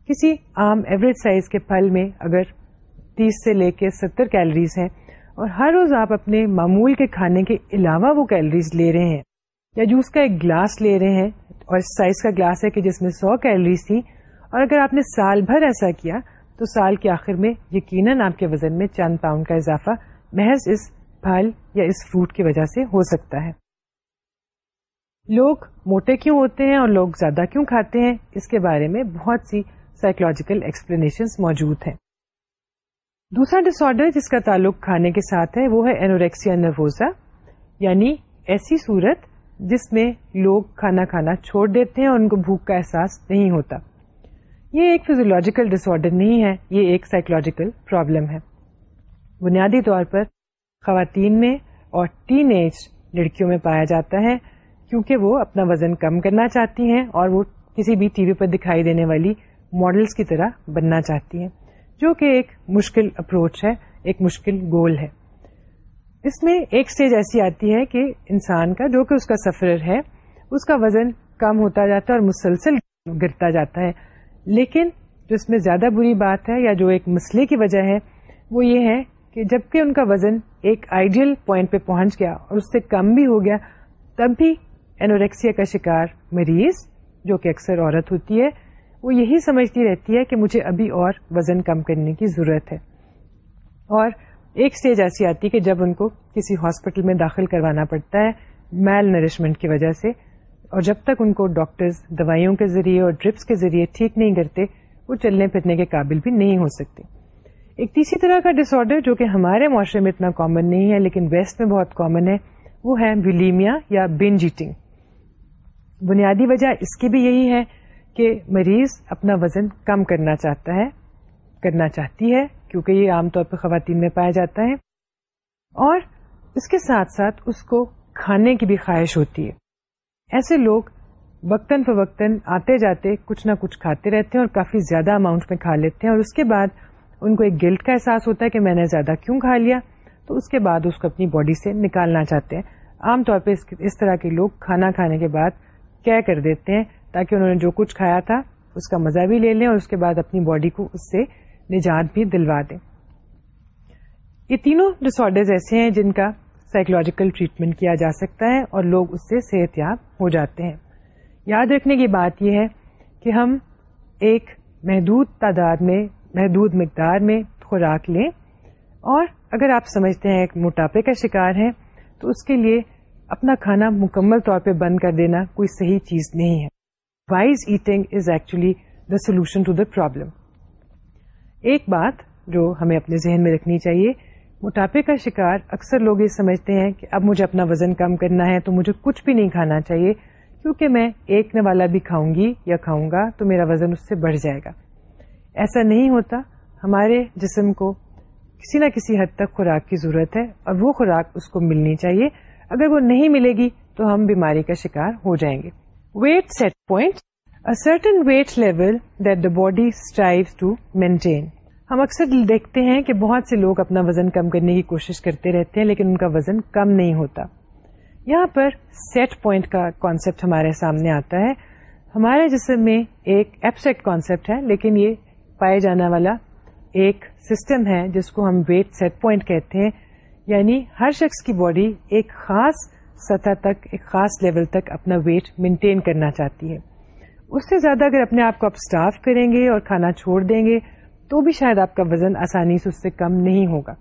Speaker 1: کسی عام ایوریج سائز کے پھل میں اگر تیس سے لے کے ستر کیلوریز ہیں اور ہر روز آپ اپنے معمول کے کھانے کے علاوہ وہ کیلوریز لے رہے ہیں یا جوس کا ایک گلاس لے رہے ہیں اور اس سائز کا گلاس ہے کہ جس میں سو کیلریز تھی اور اگر آپ نے سال بھر ایسا کیا تو سال کے آخر میں یقیناً آپ کے وزن میں چند پاؤنڈ کا اضافہ محض اس پھل یا اس فروٹ کی وجہ سے ہو سکتا ہے لوگ موٹے کیوں ہوتے ہیں اور لوگ زیادہ کیوں کھاتے ہیں اس کے بارے میں بہت سی سائیکولوجیکل ایکسپلینیشن موجود ہیں دوسرا ڈس آڈر جس کا تعلق کھانے کے ساتھ ہے وہ ہے اینوریکسیا نوزا یعنی ایسی صورت جس میں لوگ کھانا کھانا چھوڑ دیتے ہیں اور ان کو بھوک کا احساس نہیں ہوتا یہ ایک فیزولوجیکل ڈس آرڈر نہیں ہے یہ ایک سائیکولوجیکل پرابلم ہے بنیادی طور پر خواتین میں اور ٹین ایج لڑکیوں میں پایا جاتا ہے کیونکہ وہ اپنا وزن کم کرنا چاہتی ہیں اور وہ کسی بھی ٹی وی پر دکھائی دینے والی ماڈلس کی طرح بننا چاہتی ہیں جو کہ ایک مشکل اپروچ ہے ایک مشکل گول ہے اس میں ایک اسٹیج ایسی آتی ہے کہ انسان کا جو کہ اس کا سفر ہے اس کا وزن کم ہوتا جاتا ہے اور مسلسل گرتا جاتا ہے لیکن جو اس میں زیادہ بری بات ہے یا جو ایک مسئلے کی وجہ ہے وہ یہ ہے کہ جب کہ ان کا وزن ایک آئیڈیل پوائنٹ پہ پہنچ گیا اور اس سے کم بھی ہو گیا تب بھی اینوریکسیا کا شکار مریض جو کہ اکثر عورت ہوتی ہے وہ یہی سمجھتی رہتی ہے کہ مجھے ابھی اور وزن کم کرنے کی ضرورت ہے اور ایک اسٹیج ایسی آتی ہے کہ جب ان کو کسی ہاسپٹل میں داخل کروانا پڑتا ہے میل نرشمنٹ کی وجہ سے اور جب تک ان کو ڈاکٹرز دوائیوں کے ذریعے اور ڈرپس کے ذریعے ٹھیک نہیں کرتے وہ چلنے پھرنے کے قابل بھی نہیں ہو سکتے ایک تیسری طرح کا ڈس آڈر جو کہ ہمارے معاشرے میں اتنا کامن نہیں ہے لیکن ویسٹ میں بہت کامن ہے وہ ہے ولیمیا یا بن جیٹنگ بنیادی وجہ اس کی بھی یہی ہے کہ مریض اپنا وزن کم کرنا چاہتا ہے کرنا چاہتی ہے کیونکہ یہ عام طور پہ خواتین میں پایا جاتا ہے اور اس کے ساتھ ساتھ اس کو کھانے کی بھی خواہش ہوتی ہے ایسے لوگ وقتاً فوقتاً آتے جاتے کچھ نہ کچھ کھاتے رہتے ہیں اور کافی زیادہ اماؤنٹ میں کھا لیتے ہیں اور اس کے بعد ان کو ایک گلٹ کا احساس ہوتا ہے کہ میں نے زیادہ کیوں کھا لیا تو اس کے بعد اس کو اپنی باڈی سے نکالنا چاہتے ہیں عام طور پہ اس طرح کے لوگ کھانا کھانے کے بعد کیا کر دیتے ہیں تاکہ انہوں نے جو کچھ کھایا تھا اس کا مزہ بھی لے لیں اور اس کے بعد اپنی باڈی کو اس سے نجات بھی دلوا دیں یہ تینوں ڈس ایسے ہیں جن کا سائیکولوجیکل ٹریٹمنٹ کیا جا سکتا ہے اور لوگ اس سے صحت یاب ہو جاتے ہیں یاد رکھنے کی بات یہ ہے کہ ہم ایک محدود تعداد میں محدود مقدار میں خوراک لیں اور اگر آپ سمجھتے ہیں ایک موٹاپے کا شکار ہے تو اس کے لیے اپنا کھانا مکمل طور پہ بند کر دینا کوئی صحیح چیز نہیں ہے wise eating is actually the solution to the problem ایک بات جو ہمیں اپنے ذہن میں رکھنی چاہیے موٹاپے کا شکار اکثر لوگ یہ سمجھتے ہیں کہ اب مجھے اپنا وزن کم کرنا ہے تو مجھے کچھ بھی نہیں کھانا چاہیے کیونکہ میں ایک نوالا بھی کھاؤں گی یا کھاؤں گا تو میرا وزن اس سے بڑھ جائے گا ایسا نہیں ہوتا ہمارے جسم کو کسی نہ کسی حد تک خوراک کی ضرورت ہے اور وہ خوراک اس کو ملنی چاہیے اگر وہ نہیں ملے گی تو ہم بیماری کا شکار ہو جائیں گے weight set point certain weight level body strive to maintain ہم اکثر دیکھتے ہیں کہ بہت سے لوگ اپنا وزن کم کرنے کی کوشش کرتے رہتے ہیں لیکن ان کا وزن کم نہیں ہوتا یہاں پر سیٹ پوائنٹ کا کانسیپٹ ہمارے سامنے آتا ہے ہمارے جسم میں ایک ایبسٹ کانسیپٹ ہے لیکن یہ پائے جانے والا ایک سسٹم ہے جس کو ہم ویٹ سیٹ پوائنٹ کہتے ہیں یعنی ہر شخص کی باڈی ایک خاص سطح تک ایک خاص لیول تک اپنا ویٹ مینٹین کرنا چاہتی ہے اس سے زیادہ اگر اپنے آپ کو آپ اسٹاف کریں گے اور کھانا چھوڑ دیں گے تو بھی شاید آپ کا وزن آسانی سے اس سے کم نہیں ہوگا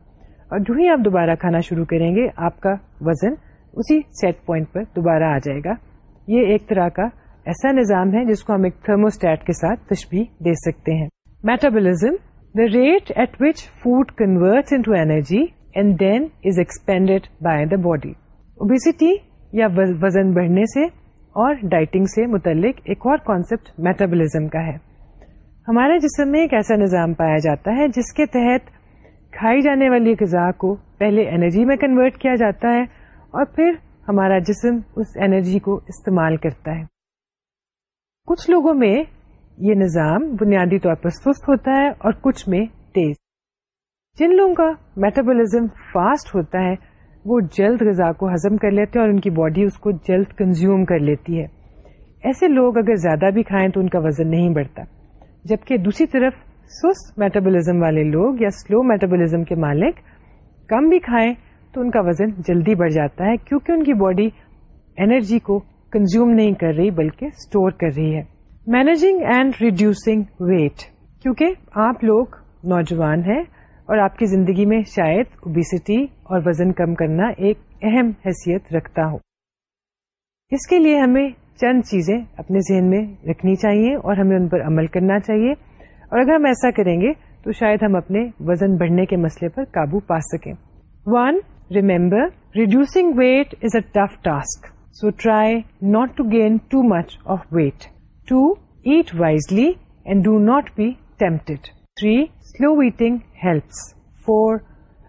Speaker 1: اور جو ہی آپ دوبارہ کھانا شروع کریں گے آپ کا وزن اسی سیٹ پوائنٹ پر دوبارہ آ جائے گا یہ ایک طرح کا ایسا نظام ہے جس کو ہم ایک تھرموسٹیٹ کے ساتھ تشبیح دے سکتے ہیں metabolism the rate at which food convert into energy and then is expended by the body obesity یا وزن بڑھنے سے اور ڈائٹنگ سے متعلق ایک اور کانسیپٹ میٹابلزم کا ہے ہمارے جسم میں ایک ایسا نظام پایا جاتا ہے جس کے تحت کھائی جانے والی غذا کو پہلے انرجی میں کنورٹ کیا جاتا ہے اور پھر ہمارا جسم اس انرجی کو استعمال کرتا ہے کچھ لوگوں میں یہ نظام بنیادی طور پر سست ہوتا ہے اور کچھ میں تیز جن لوگوں کا میٹابولزم فاسٹ ہوتا ہے وہ جلد غذا کو ہضم کر لیتے ہیں اور ان کی باڈی اس کو جلد کنزیوم کر لیتی ہے ایسے لوگ اگر زیادہ بھی کھائیں تو ان کا وزن نہیں بڑھتا جبکہ دوسری طرف سست میٹابولزم والے لوگ یا سلو میٹابولزم کے مالک کم بھی کھائیں تو ان کا وزن جلدی بڑھ جاتا ہے کیونکہ ان کی باڈی انرجی کو کنزیوم نہیں کر رہی بلکہ اسٹور کر رہی ہے مینجنگ اینڈ ریڈیوسنگ ویٹ کیونکہ آپ لوگ نوجوان ہیں اور آپ کی زندگی میں شاید اوبیسٹی اور وزن کم کرنا ایک اہم حیثیت رکھتا ہو اس کے لیے ہمیں چند چیزیں اپنے ذہن میں رکھنی چاہیے اور ہمیں ان پر عمل کرنا چاہیے اور اگر ہم ایسا کریں گے تو شاید ہم اپنے وزن بڑھنے کے مسئلے پر قابو پا سکیں one remember reducing weight is a tough task so try not to gain too much of weight to eat wisely and do not be tempted 3. Slow eating helps. 4.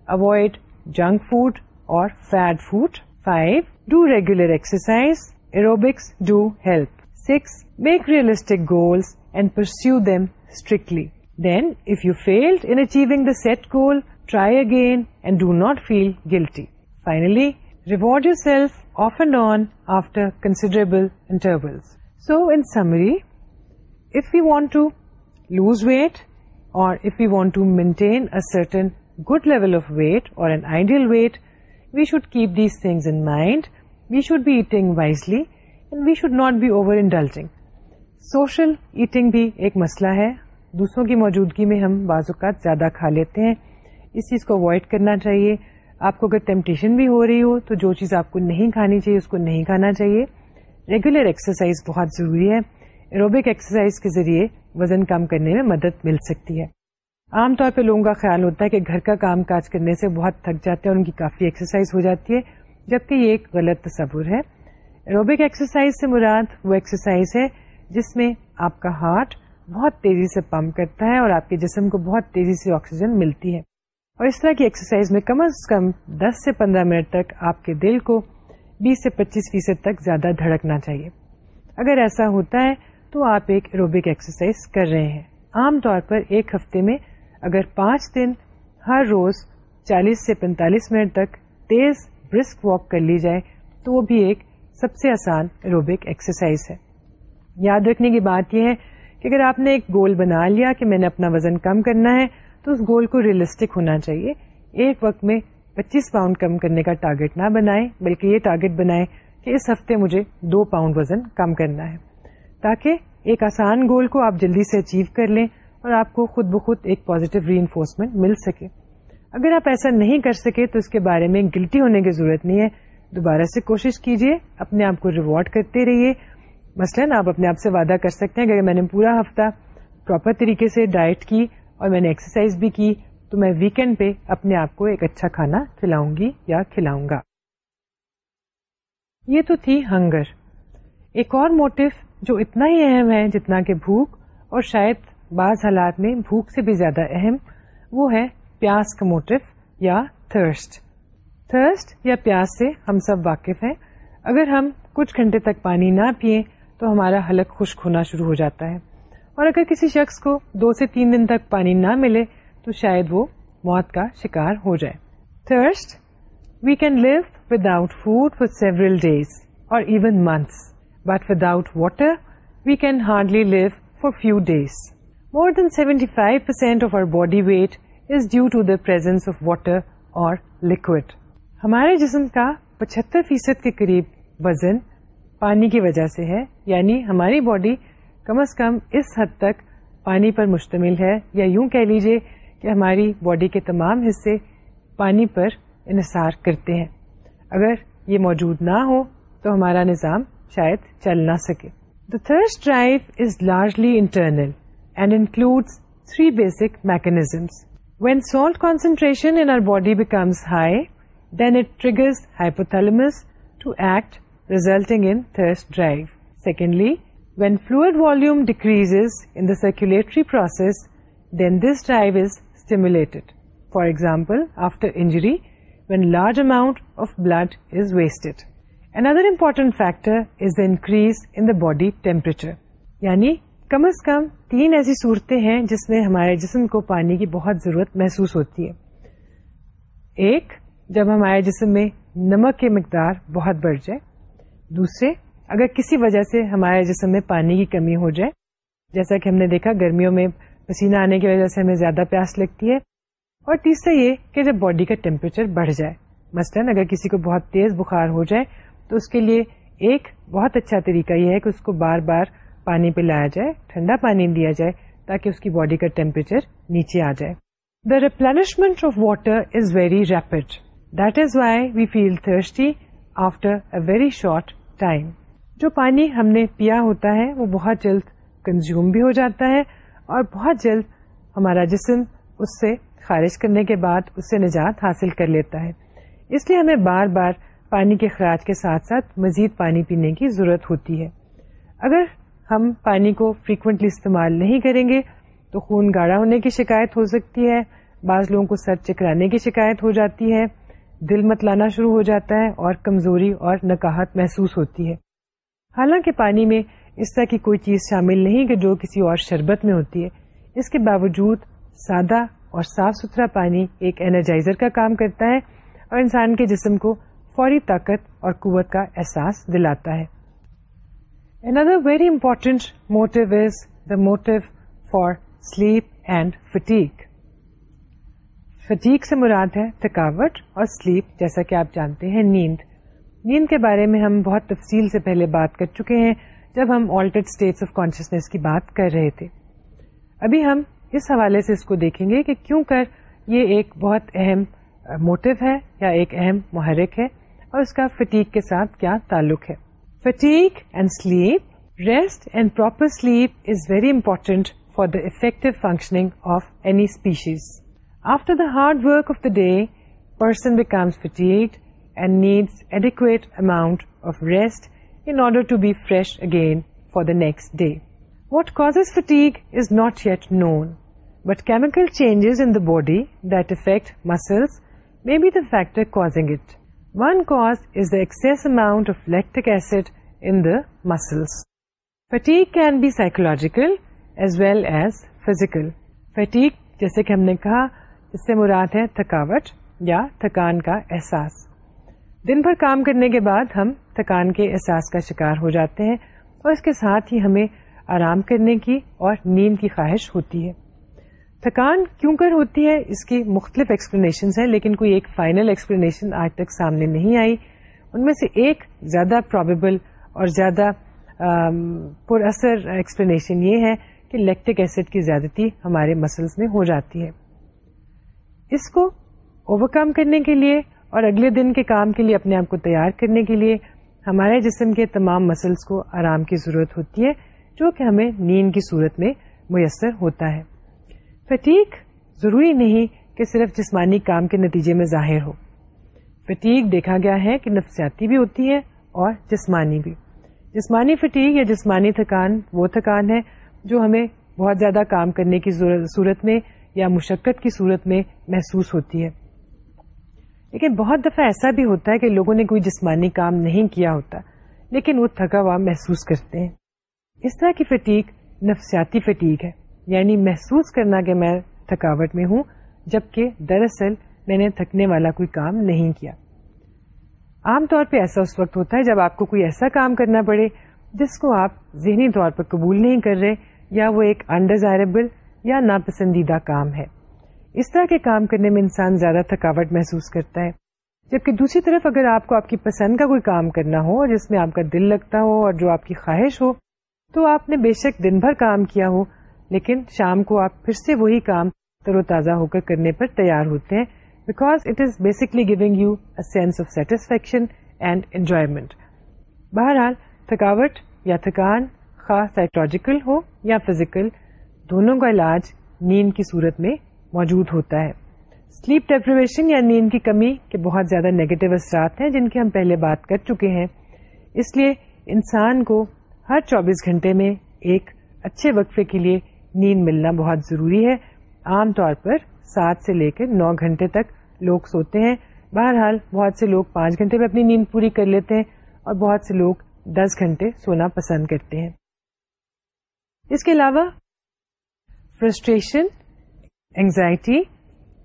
Speaker 1: Avoid junk food or fad food. 5. Do regular exercise. Aerobics do help. 6. Make realistic goals and pursue them strictly. Then, if you failed in achieving the set goal, try again and do not feel guilty. Finally, reward yourself off and on after considerable intervals. So, in summary, if we want to lose weight, اور if you want to maintain good level of weight اور eating wisely be over indulging social eating بھی ایک مسئلہ ہے دوسروں کی موجودگی میں ہم بعض اوقات زیادہ کھا لیتے ہیں اس چیز کو اوائڈ کرنا چاہیے آپ کو اگر ٹیمپٹیشن بھی ہو رہی ہو تو جو چیز آپ کو نہیں کھانی چاہیے اس کو نہیں کھانا چاہیے ریگولر ایکسرسائز بہت ضروری ہے ایروبک ایکسرسائز کے ذریعے وزن کم کرنے میں مدد مل سکتی ہے عام طور پہ لوگوں کا خیال ہوتا ہے کہ گھر کا کام کاج کرنے سے بہت تھک جاتے ہیں اور ان کی کافی ایکسرسائز ہو جاتی ہے جبکہ یہ ایک غلط تصور ہے ایروبک ایکسرسائز سے مراد وہ ایکسرسائز ہے جس میں آپ کا ہارٹ بہت تیزی سے پمپ کرتا ہے اور آپ کے جسم کو بہت تیزی سے آکسیجن ملتی ہے اور اس طرح کی ایکسرسائز میں کم از کم دس سے پندرہ منٹ تک آپ کے دل کو بیس سے پچیس فیصد تک زیادہ دھڑکنا چاہیے اگر ایسا ہوتا ہے تو آپ ایک ایروبک ایکسرسائز کر رہے ہیں عام طور پر ایک ہفتے میں اگر پانچ دن ہر روز چالیس سے پینتالیس منٹ تک تیز برسک واک کر لی جائے تو وہ بھی ایک سب سے آسان ایروبک ایکسرسائز ہے یاد رکھنے کی بات یہ ہے کہ اگر آپ نے ایک گول بنا لیا کہ میں نے اپنا وزن کم کرنا ہے تو اس گول کو ریئلسٹک ہونا چاہیے ایک وقت میں پچیس پاؤنڈ کم کرنے کا ٹارگیٹ نہ بنائیں بلکہ یہ ٹارگیٹ بنائیں کہ اس ہفتے مجھے دو پاؤنڈ وزن کم کرنا ہے تاکہ ایک آسان گول کو آپ جلدی سے اچیو کر لیں اور آپ کو خود بخود ایک پازیٹیو ری انفورسمنٹ مل سکے اگر آپ ایسا نہیں کر سکے تو اس کے بارے میں گلٹی ہونے کی ضرورت نہیں ہے دوبارہ سے کوشش کیجیے اپنے آپ کو ریوارڈ کرتے رہیے مثلا آپ اپنے آپ سے وعدہ کر سکتے ہیں اگر میں نے پورا ہفتہ پراپر طریقے سے ڈائٹ کی اور میں نے ایکسرسائز بھی کی تو میں ویکینڈ پہ اپنے آپ کو ایک اچھا کھانا کھلاؤں گی یا کھلاؤں گا یہ تو تھی ہنگر ایک اور موٹو جو اتنا ہی اہم ہے جتنا کہ بھوک اور شاید بعض حالات میں بھوک سے بھی زیادہ اہم وہ ہے پیاس کا موٹو یا تھرسٹ تھرسٹ یا پیاس سے ہم سب واقف ہیں اگر ہم کچھ گھنٹے تک پانی نہ پیئے تو ہمارا حلق خشک ہونا شروع ہو جاتا ہے اور اگر کسی شخص کو دو سے تین دن تک پانی نہ ملے تو شاید وہ موت کا شکار ہو جائے thirst we can with without food for several days or even months but without water we can hardly live for few days more than seventy five percent ہمارے جسم کا پچہتر فیصد کے قریب وزن پانی کی وجہ سے ہے یعنی ہماری باڈی کم از کم اس حد تک پانی پر مشتمل ہے یا یوں کہہ لیجیے کہ ہماری باڈی کے تمام حصے پانی پر انحصار کرتے ہیں اگر یہ موجود نہ ہو تو ہمارا نظام شاید چل نہ سکے the thirst drive is largely internal and include three basic mechanisms when salt concentration in our body becomes high then it trigger hypothalamus to act resulting in thirst drive secondly when fluid volume decrease in the circulatory process then this drive is stimulated for example after injury when large amount of blood is wasted another important factor is the increase in the body temperature یعنی کم از کم تین ایسی صورتیں ہیں جس میں ہمارے جسم کو پانی کی بہت ضرورت محسوس ہوتی ہے ایک جب ہمارے جسم میں نمک کی مقدار بہت بڑھ جائے دوسرے اگر کسی وجہ سے ہمارے جسم میں پانی کی کمی ہو جائے جیسا کہ ہم نے دیکھا گرمیوں میں پسینہ آنے کی وجہ سے ہمیں زیادہ پیاس لگتی ہے اور تیسرا یہ کہ جب باڈی کا ٹیمپریچر بڑھ جائے مثلاً اگر کسی کو بہت تیز بخار ہو جائے تو اس کے لیے ایک بہت اچھا طریقہ یہ ہے کہ اس کو بار بار پانی پہ لایا جائے ٹھنڈا پانی دیا جائے تاکہ اس کی باڈی کا ٹیمپریچر نیچے آ جائے the replenishment of water is is very rapid that why we feel thirsty after a very short time جو پانی ہم نے پیا ہوتا ہے وہ بہت جلد کنزیوم بھی ہو جاتا ہے اور بہت جلد ہمارا جسم اس سے خارج کرنے کے بعد اس سے نجات حاصل کر لیتا ہے اس لیے ہمیں بار بار پانی کے اخراج کے ساتھ ساتھ مزید پانی پینے کی ضرورت ہوتی ہے اگر ہم پانی کو فریکوینٹلی استعمال نہیں کریں گے تو خون گاڑا ہونے کی شکایت ہو سکتی ہے بعض لوگوں کو سر چکرانے کی شکایت ہو جاتی ہے دل مت لانا شروع ہو جاتا ہے اور کمزوری اور نکاہت محسوس ہوتی ہے حالانکہ پانی میں اس طرح کی کوئی چیز شامل نہیں کہ جو کسی اور شربت میں ہوتی ہے اس کے باوجود سادہ اور صاف ستھرا پانی ایک انرجائزر کا کام کرتا ہے اور انسان کے جسم کو فوری طاقت اور قوت کا احساس دلاتا ہے another very important motive is the motive for sleep and fatigue fatigue سے مراد ہے تھکاوٹ اور سلیپ جیسا کہ آپ جانتے ہیں نیند نیند کے بارے میں ہم بہت تفصیل سے پہلے بات کر چکے ہیں جب ہم آلٹرڈ اسٹیٹس آف کانشیسنیس کی بات کر رہے تھے ابھی ہم اس حوالے سے اس کو دیکھیں گے کہ کیوں کر یہ ایک بہت اہم موٹو ہے یا ایک اہم محرک ہے اور اس کا فٹیک کے ساتھ کیا تعلق ہے fatigue and sleep rest and proper sleep is very important for the effective functioning of any species after the hard work of the day person becomes fatigue and needs adequate amount of rest in order to be fresh again for the next day what cause fatigue is not yet known but chemical changes in the body that affect muscles may be the factor causing it one is is excess amount of lactic acid in the muscles fatigue can be psychological as well as physical fatigue جیسے کہ ہم نے کہا اس سے مراد ہے تھکاوٹ یا تھکان کا احساس دن بھر کام کرنے کے بعد ہم تھکان کے احساس کا شکار ہو جاتے ہیں اور اس کے ساتھ ہی ہمیں آرام کرنے کی اور نیند کی خواہش ہوتی ہے تھکان کیوں کر ہوتی ہے اس کی مختلف ایکسپلینیشنز ہیں لیکن کوئی ایک فائنل ایکسپلینیشن آج تک سامنے نہیں آئی ان میں سے ایک زیادہ پرابیبل اور زیادہ پر اثر ایکسپلینیشن یہ ہے کہ لیکٹک ایسڈ کی زیادتی ہمارے مسلس میں ہو جاتی ہے اس کو اوورکم کرنے کے لیے اور اگلے دن کے کام کے لیے اپنے آپ کو تیار کرنے کے لیے ہمارے جسم کے تمام مسلس کو آرام کی ضرورت ہوتی ہے جو کہ ہمیں نیند کی صورت میں میسر ہوتا ہے فٹیک ضروری نہیں کہ صرف جسمانی کام کے نتیجے میں ظاہر ہو فٹیک دیکھا گیا ہے کہ نفسیاتی بھی ہوتی ہے اور جسمانی بھی جسمانی فٹیک یا جسمانی تھکان وہ تھکان ہے جو ہمیں بہت زیادہ کام کرنے کی صورت میں یا مشقت کی صورت میں محسوس ہوتی ہے لیکن بہت دفعہ ایسا بھی ہوتا ہے کہ لوگوں نے کوئی جسمانی کام نہیں کیا ہوتا لیکن وہ تھکا ہوا محسوس کرتے ہیں اس طرح کی فٹیک نفسیاتی فٹیک ہے یعنی محسوس کرنا کہ میں تھکاوٹ میں ہوں جبکہ دراصل میں نے تھکنے والا کوئی کام نہیں کیا عام طور پہ ایسا اس وقت ہوتا ہے جب آپ کو کوئی ایسا کام کرنا پڑے جس کو آپ ذہنی طور پر قبول نہیں کر رہے یا وہ ایک انڈیزائربل یا ناپسندیدہ کام ہے اس طرح کے کام کرنے میں انسان زیادہ تھکاوٹ محسوس کرتا ہے جبکہ دوسری طرف اگر آپ کو آپ کی پسند کا کوئی کام کرنا ہو جس میں آپ کا دل لگتا ہو اور جو آپ کی خواہش ہو تو آپ نے بے شک دن بھر کام کیا ہو لیکن شام کو آپ پھر سے وہی کام تر و تازہ ہو کر کرنے پر تیار ہوتے ہیں because it is basically giving you a sense of satisfaction and enjoyment بہرحال تھکاوٹ یا تھکان خاص سائیکولوجیکل ہو یا فزیکل دونوں کا علاج نیند کی صورت میں موجود ہوتا ہے سلیپ ڈیپریویشن یا نیند کی کمی کے بہت زیادہ نیگیٹو اثرات ہیں جن کی ہم پہلے بات کر چکے ہیں اس لیے انسان کو ہر چوبیس گھنٹے میں ایک اچھے وقفے کے لیے نیند ملنا بہت ضروری ہے عام طور پر سات سے لے کر نو گھنٹے تک لوگ سوتے ہیں بہرحال بہت سے لوگ پانچ گھنٹے میں اپنی نیند پوری کر لیتے ہیں اور بہت سے لوگ دس گھنٹے سونا پسند کرتے ہیں اس کے علاوہ frustration anxiety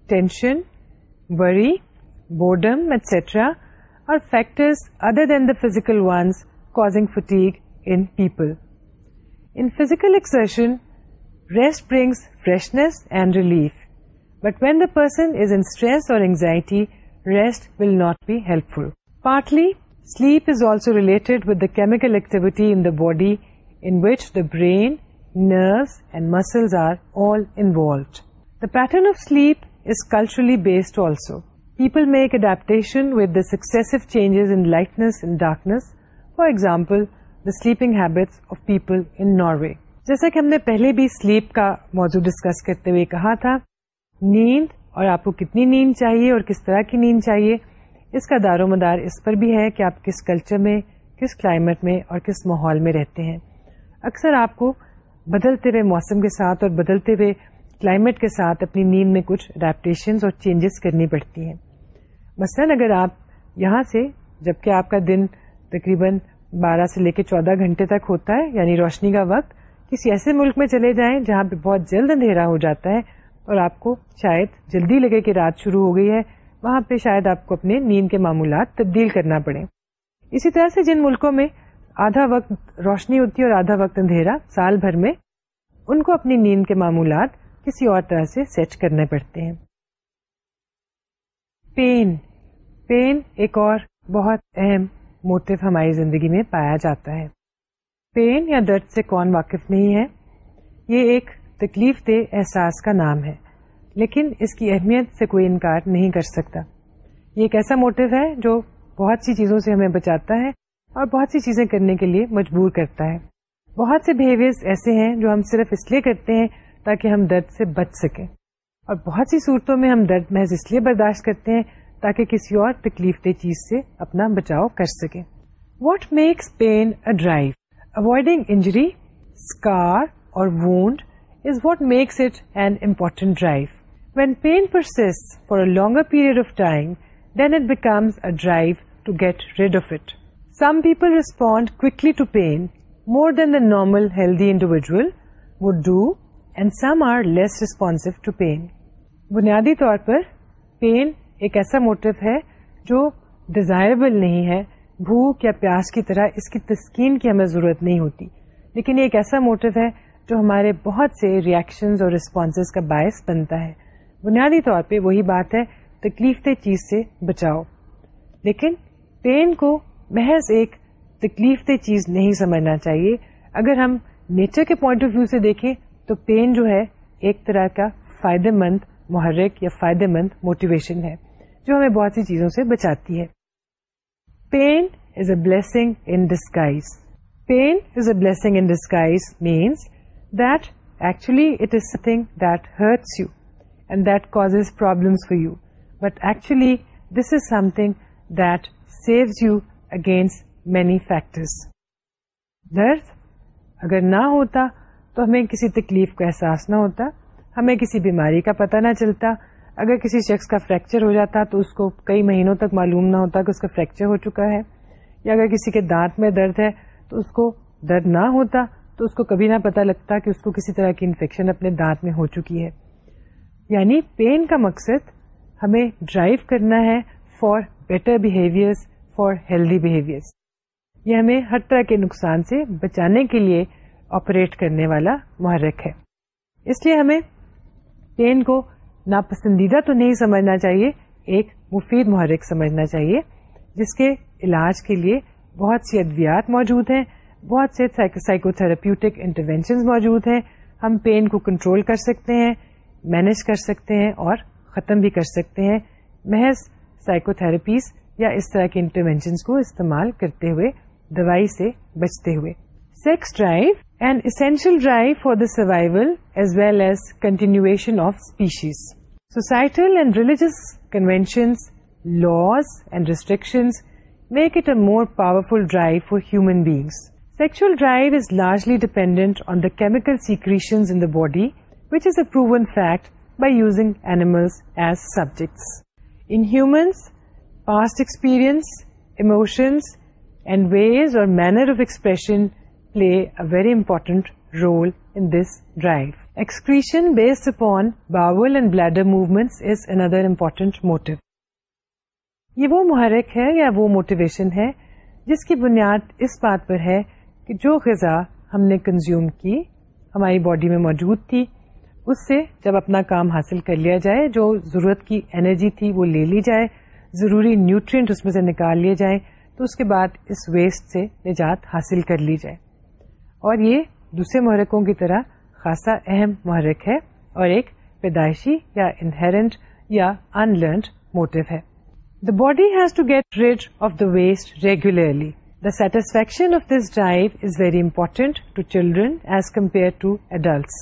Speaker 1: tension worry boredom etcetera اور factors other than the physical ones causing in in people physical exertion Rest brings freshness and relief. But when the person is in stress or anxiety, rest will not be helpful. Partly, sleep is also related with the chemical activity in the body in which the brain, nerves and muscles are all involved. The pattern of sleep is culturally based also. People make adaptation with the successive changes in lightness and darkness. For example, the sleeping habits of people in Norway. جیسا کہ ہم نے پہلے بھی slip کا موضوع discuss کرتے ہوئے کہا تھا نیند اور آپ کو کتنی نیند چاہیے اور کس طرح کی نیند چاہیے اس کا دار و مدار اس پر بھی ہے کہ آپ کس کلچر میں کس کلائمیٹ میں اور کس ماحول میں رہتے ہیں اکثر آپ کو بدلتے ہوئے موسم کے ساتھ اور بدلتے ہوئے کلائمیٹ کے ساتھ اپنی نیند میں کچھ اڈیپٹیشن اور چینجز کرنی پڑتی ہیں مثلاً اگر آپ یہاں سے جبکہ آپ کا دن تقریباً بارہ سے لے کے چودہ گھنٹے تک ہوتا ہے یعنی روشنی کا وقت کسی ایسے ملک میں چلے جائیں جہاں پہ بہت جلد اندھیرا ہو جاتا ہے اور آپ کو شاید جلدی لگے کہ رات شروع ہو گئی ہے وہاں پہ شاید آپ کو اپنے نیند کے معمولات تبدیل کرنا پڑے اسی طرح سے جن ملکوں میں آدھا وقت روشنی ہوتی ہے اور آدھا وقت اندھیرا سال بھر میں ان کو اپنی نیند کے معمولات کسی اور طرح سے سیٹ کرنے پڑتے ہیں پین پین ایک اور بہت اہم موٹو ہماری زندگی میں پایا جاتا ہے پین یا درد سے کون واقف نہیں ہے یہ ایک تکلیف دہ احساس کا نام ہے لیکن اس کی اہمیت سے کوئی انکار نہیں کر سکتا یہ ایک ایسا موٹو ہے جو بہت سی چیزوں سے ہمیں بچاتا ہے اور بہت سی چیزیں کرنے کے لیے مجبور کرتا ہے بہت سے بہیویئر ایسے ہیں جو ہم صرف اس لیے کرتے ہیں تاکہ ہم درد سے بچ سکیں اور بہت سی صورتوں میں ہم درد محض اس لیے برداشت کرتے ہیں تاکہ کسی اور تکلیف دہ چیز سے اپنا بچاؤ کر سکیں what makes pain a drive avoiding injury was what makes it an drive with pains for a longer period of time then it's a drive to get rid of it some people respond can more than a normal healthy individual would do and some are less response to pain بنیادی طور پر pain ایک ایسا motto ہے جو desirable نہیں ہے بھوک یا پیاس کی طرح اس کی تسکین کی ہمیں ضرورت نہیں ہوتی لیکن یہ ایک ایسا موٹو ہے جو ہمارے بہت سے ریئیکشنز اور رسپانسز کا باعث بنتا ہے بنیادی طور پہ وہی بات ہے تکلیف دہ چیز سے بچاؤ لیکن پین کو محض ایک تکلیف دہ چیز نہیں سمجھنا چاہیے اگر ہم نیچر کے پوائنٹ آف ویو سے دیکھیں تو پین جو ہے ایک طرح کا فائدہ مند محرک یا فائدہ مند موٹیویشن ہے جو ہمیں بہت سی چیزوں سے بچاتی ہے pain is a blessing in disguise pain is a blessing in disguise it is thing that hurts you and that cause problems for you but actually this is something that saves you against many factors درد اگر نہ ہوتا تو ہمیں کسی تکلیف کا احساس نہ ہوتا ہمیں کسی بیماری کا پتہ نہ چلتا اگر کسی شخص کا فریکچر ہو جاتا تو اس کو کئی مہینوں تک معلوم نہ ہوتا کہ اس کا فریکچر ہو چکا ہے یا اگر کسی کے دانت میں درد ہے تو اس کو درد نہ ہوتا تو اس کو کبھی نہ پتا لگتا کہ اس کو کسی طرح کی انفیکشن اپنے دانت میں ہو چکی ہے یعنی پین کا مقصد ہمیں ڈرائیو کرنا ہے for better behaviours for healthy behaviours یہ ہمیں ہر طرح کے نقصان سے بچانے کے لیے آپریٹ کرنے والا محرک ہے اس لیے ہمیں پین کو ناپسندیدہ تو نہیں سمجھنا چاہیے ایک مفید محرک سمجھنا چاہیے جس کے علاج کے لیے بہت سی ادویات موجود ہیں بہت سے سائیکو تھراپیوٹک انٹروینشن موجود ہیں ہم پین کو کنٹرول کر سکتے ہیں مینج کر سکتے ہیں اور ختم بھی کر سکتے ہیں محض سائیکو تھراپیز یا اس طرح کے انٹروینشن کو استعمال کرتے ہوئے دوائی سے بچتے ہوئے sex drive an essential drive for the survival as well as continuation of species. Societal and religious conventions, laws and restrictions make it a more powerful drive for human beings. Sexual drive is largely dependent on the chemical secretions in the body, which is a proven fact by using animals as subjects. In humans, past experience, emotions, and ways or manner of expression play a very important role in this drive Excretion based upon bowel and bladder movements is another important motive یہ وہ محرک ہے یا وہ motivation ہے جس کی بنیاد اس بات پر ہے کہ جو غذا ہم نے کنزیوم کی ہماری باڈی میں موجود تھی اس سے جب اپنا کام حاصل کر لیا جائے جو ضرورت کی انرجی تھی وہ لے لی جائے ضروری نیوٹرینٹ اس میں سے نکال لیے جائیں تو اس کے بعد اس ویسٹ سے نجات حاصل کر لی جائے اور یہ دوسرے محرکوں کی طرح خاصا اہم محرک ہے اور ایک پیدائشی یا انہرنٹ یا ان لرنڈ موٹو ہے the body has to get rid of the waste regularly the satisfaction of this drive is very important to children as compare to adults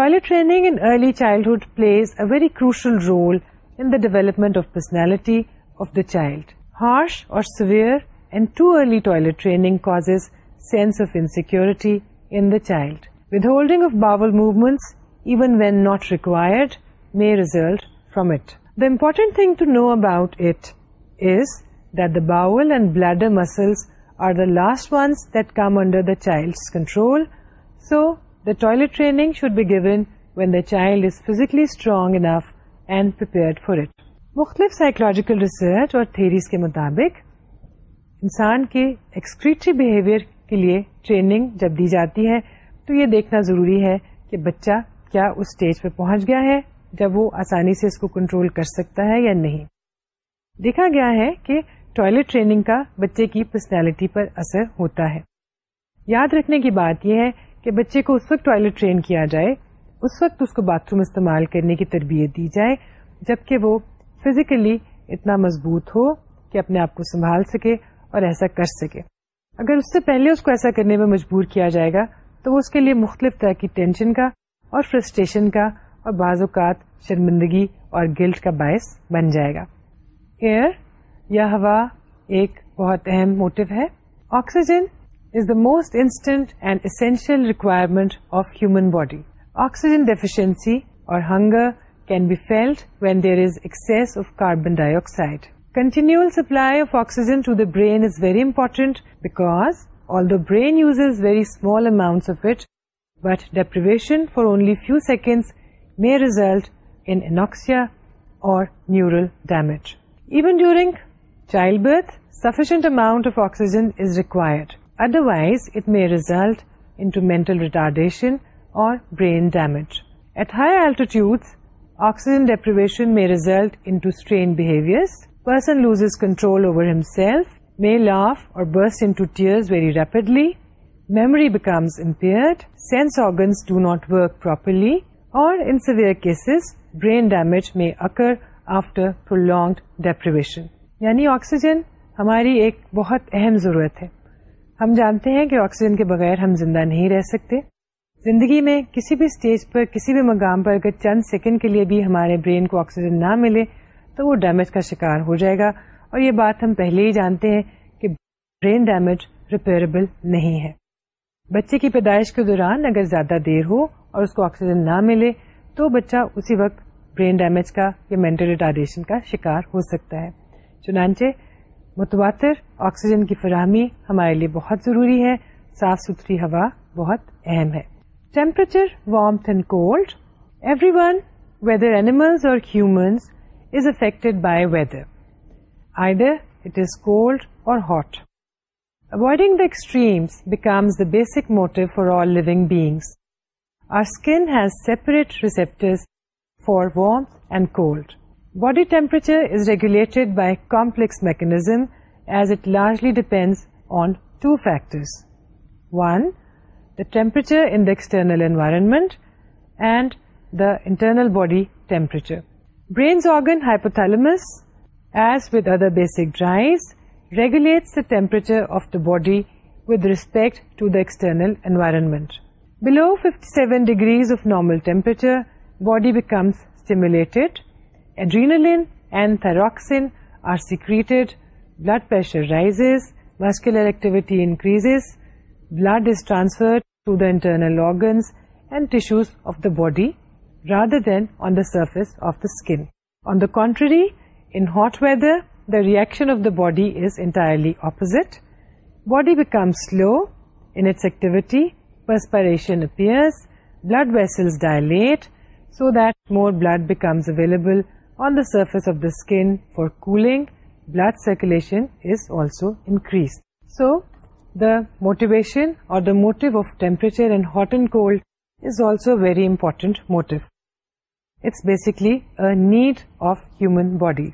Speaker 1: toilet training in early childhood plays a very crucial role in development of personality of the child harsh or severe and too early toilet training causes sense of insecurity in the child withholding of bowel from even when not thing to result from it the that know about bowel and muscles are are the last ones that come under the control. Control so the training should be given when the child is physically strong enough and prepared for it مختلف psychological research اور theories کے مطابق انسان کے excretory behaviour کے لیے training جب دی جاتی ہے تو یہ دیکھنا ضروری ہے کہ بچہ کیا اس اسٹیج پہ پہنچ گیا ہے جب وہ آسانی سے اس کو کنٹرول کر سکتا ہے یا نہیں دیکھا گیا ہے کہ ٹوائلٹ ٹریننگ کا بچے کی پرسنالٹی پر اثر ہوتا ہے یاد رکھنے کی بات یہ ہے کہ بچے کو اس وقت ٹوائلٹ ٹرین کیا جائے اس وقت اس کو باتھ روم استعمال کرنے کی تربیت دی جائے جب کہ وہ فزیکلی اتنا مضبوط ہو کہ اپنے آپ کو سنبھال سکے اور ایسا کر سکے اگر اس سے پہلے اس کو ایسا کرنے میں مجبور کیا جائے گا تو وہ اس کے لیے مختلف طرح کی ٹینشن کا اور فرسٹریشن کا اور بعض اوقات شرمندگی اور گلٹ کا باعث بن جائے گا ایئر یا ہوا ایک بہت اہم موٹو ہے oxygen is the most instant and essential requirement of human body oxygen deficiency or hunger can be felt when there is excess of carbon dioxide Continual supply of oxygen to the brain is very important because although brain uses very small amounts of it, but deprivation for only few seconds may result in anoxia or neural damage. Even during childbirth, sufficient amount of oxygen is required. Otherwise, it may result into mental retardation or brain damage. At high altitudes, oxygen deprivation may result into strained behaviors person loses control over himself, may laugh or burst into tears very rapidly, memory becomes impaired, sense organs do not work properly or in severe cases brain damage may occur after prolonged deprivation. یعنی oxygen ہماری ایک بہت اہم ضرورت ہے ہم جانتے ہیں کہ آکسیجن کے بغیر ہم زندہ نہیں رہ سکتے زندگی میں کسی بھی اسٹیج پر کسی بھی مقام پر اگر چند سیکنڈ کے لیے بھی ہمارے برین کو آکسیجن نہ ملے تو وہ ڈیمیج کا شکار ہو جائے گا اور یہ بات ہم پہلے ہی جانتے ہیں کہ برین ڈیمیج ریپیئربل نہیں ہے بچے کی پیدائش کے دوران اگر زیادہ دیر ہو اور اس کو آکسیجن نہ ملے تو بچہ اسی وقت برین ڈیمیج کا یا مینٹل ریٹارڈیشن کا شکار ہو سکتا ہے چنانچہ متواتر آکسیجن کی فراہمی ہمارے لیے بہت ضروری ہے صاف ستھری ہوا بہت اہم ہے temperature warm and cold everyone whether animals or humans is affected by weather. Either it is cold or hot. Avoiding the extremes becomes the basic motive for all living beings. Our skin has separate receptors for warmth and cold. Body temperature is regulated by a complex mechanism as it largely depends on two factors. One, the temperature in the external environment, and the internal body temperature. Brain's organ hypothalamus, as with other basic drives, regulates the temperature of the body with respect to the external environment. Below 57 degrees of normal temperature, body becomes stimulated. Adrenaline and thyroxine are secreted, blood pressure rises, muscular activity increases, blood is transferred to the internal organs and tissues of the body rather than on the surface of the skin. On the contrary, in hot weather, the reaction of the body is entirely opposite. Body becomes slow in its activity, perspiration appears, blood vessels dilate so that more blood becomes available on the surface of the skin for cooling. Blood circulation is also increased. So, the motivation or the motive of temperature and hot and cold is also a very important motive. It's basically need of human body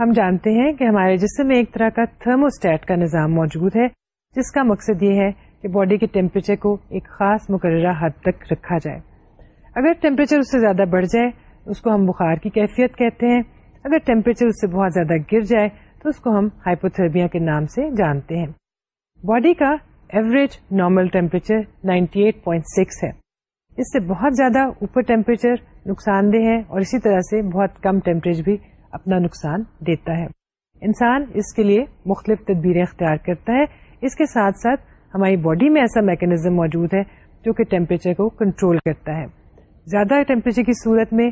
Speaker 1: ہم جانتے ہیں کہ ہمارے جسم میں ایک طرح کا تھرموسٹیٹ کا نظام موجود ہے جس کا مقصد یہ ہے کہ باڈی کے ٹیمپریچر کو ایک خاص مقررہ حد تک رکھا جائے اگر ٹیمپریچر اس سے زیادہ بڑھ جائے اس کو ہم بخار کی کیفیت کہتے ہیں اگر ٹیمپریچر اس سے بہت زیادہ گر جائے تو اس کو ہم ہائپوتھربیا کے نام سے جانتے ہیں باڈی کا ایوریج نارمل ٹیمپریچر 98.6 ہے اس سے بہت زیادہ اوپر ٹیمپریچر نقصان دہ ہے اور اسی طرح سے بہت کم ٹیمپریچر بھی اپنا نقصان دیتا ہے انسان اس کے لیے مختلف تدبیریں اختیار کرتا ہے اس کے ساتھ ساتھ ہماری باڈی میں ایسا میکنیزم موجود ہے جو کہ ٹیمپریچر کو کنٹرول کرتا ہے زیادہ ٹیمپریچر کی صورت میں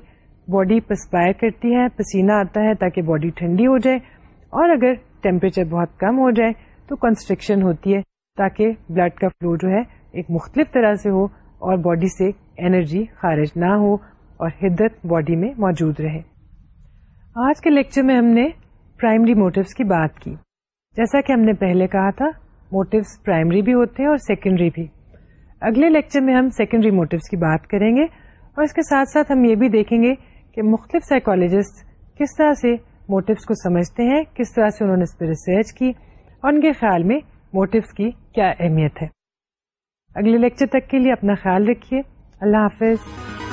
Speaker 1: باڈی پسپائر کرتی ہے پسینہ آتا ہے تاکہ باڈی ٹھنڈی ہو جائے اور اگر ٹیمپریچر بہت کم ہو جائے تو کنسٹرکشن ہوتی ہے تاکہ بلڈ کا فلو جو ہے ایک مختلف طرح سے ہو اور باڈی سے انرجی خارج نہ ہو اور ہدت باڈی میں موجود رہے آج کے لیکچر میں ہم نے پرائمری موٹوس کی بات کی جیسا کہ ہم نے پہلے کہا تھا موٹوس پرائمری بھی ہوتے ہیں اور سیکنڈری بھی اگلے لیکچر میں ہم سیکنڈری موٹوس کی بات کریں گے اور اس کے ساتھ ساتھ ہم یہ بھی دیکھیں گے کہ مختلف سائیکولوجسٹ کس طرح سے موٹوس کو سمجھتے ہیں کس طرح سے انہوں نے اس پہ ریسرچ کی اور ان کے خیال میں موٹوس کی کیا اہمیت ہے اگلے لیکچر تک کے لیے اپنا خیال رکھیے اللہ حافظ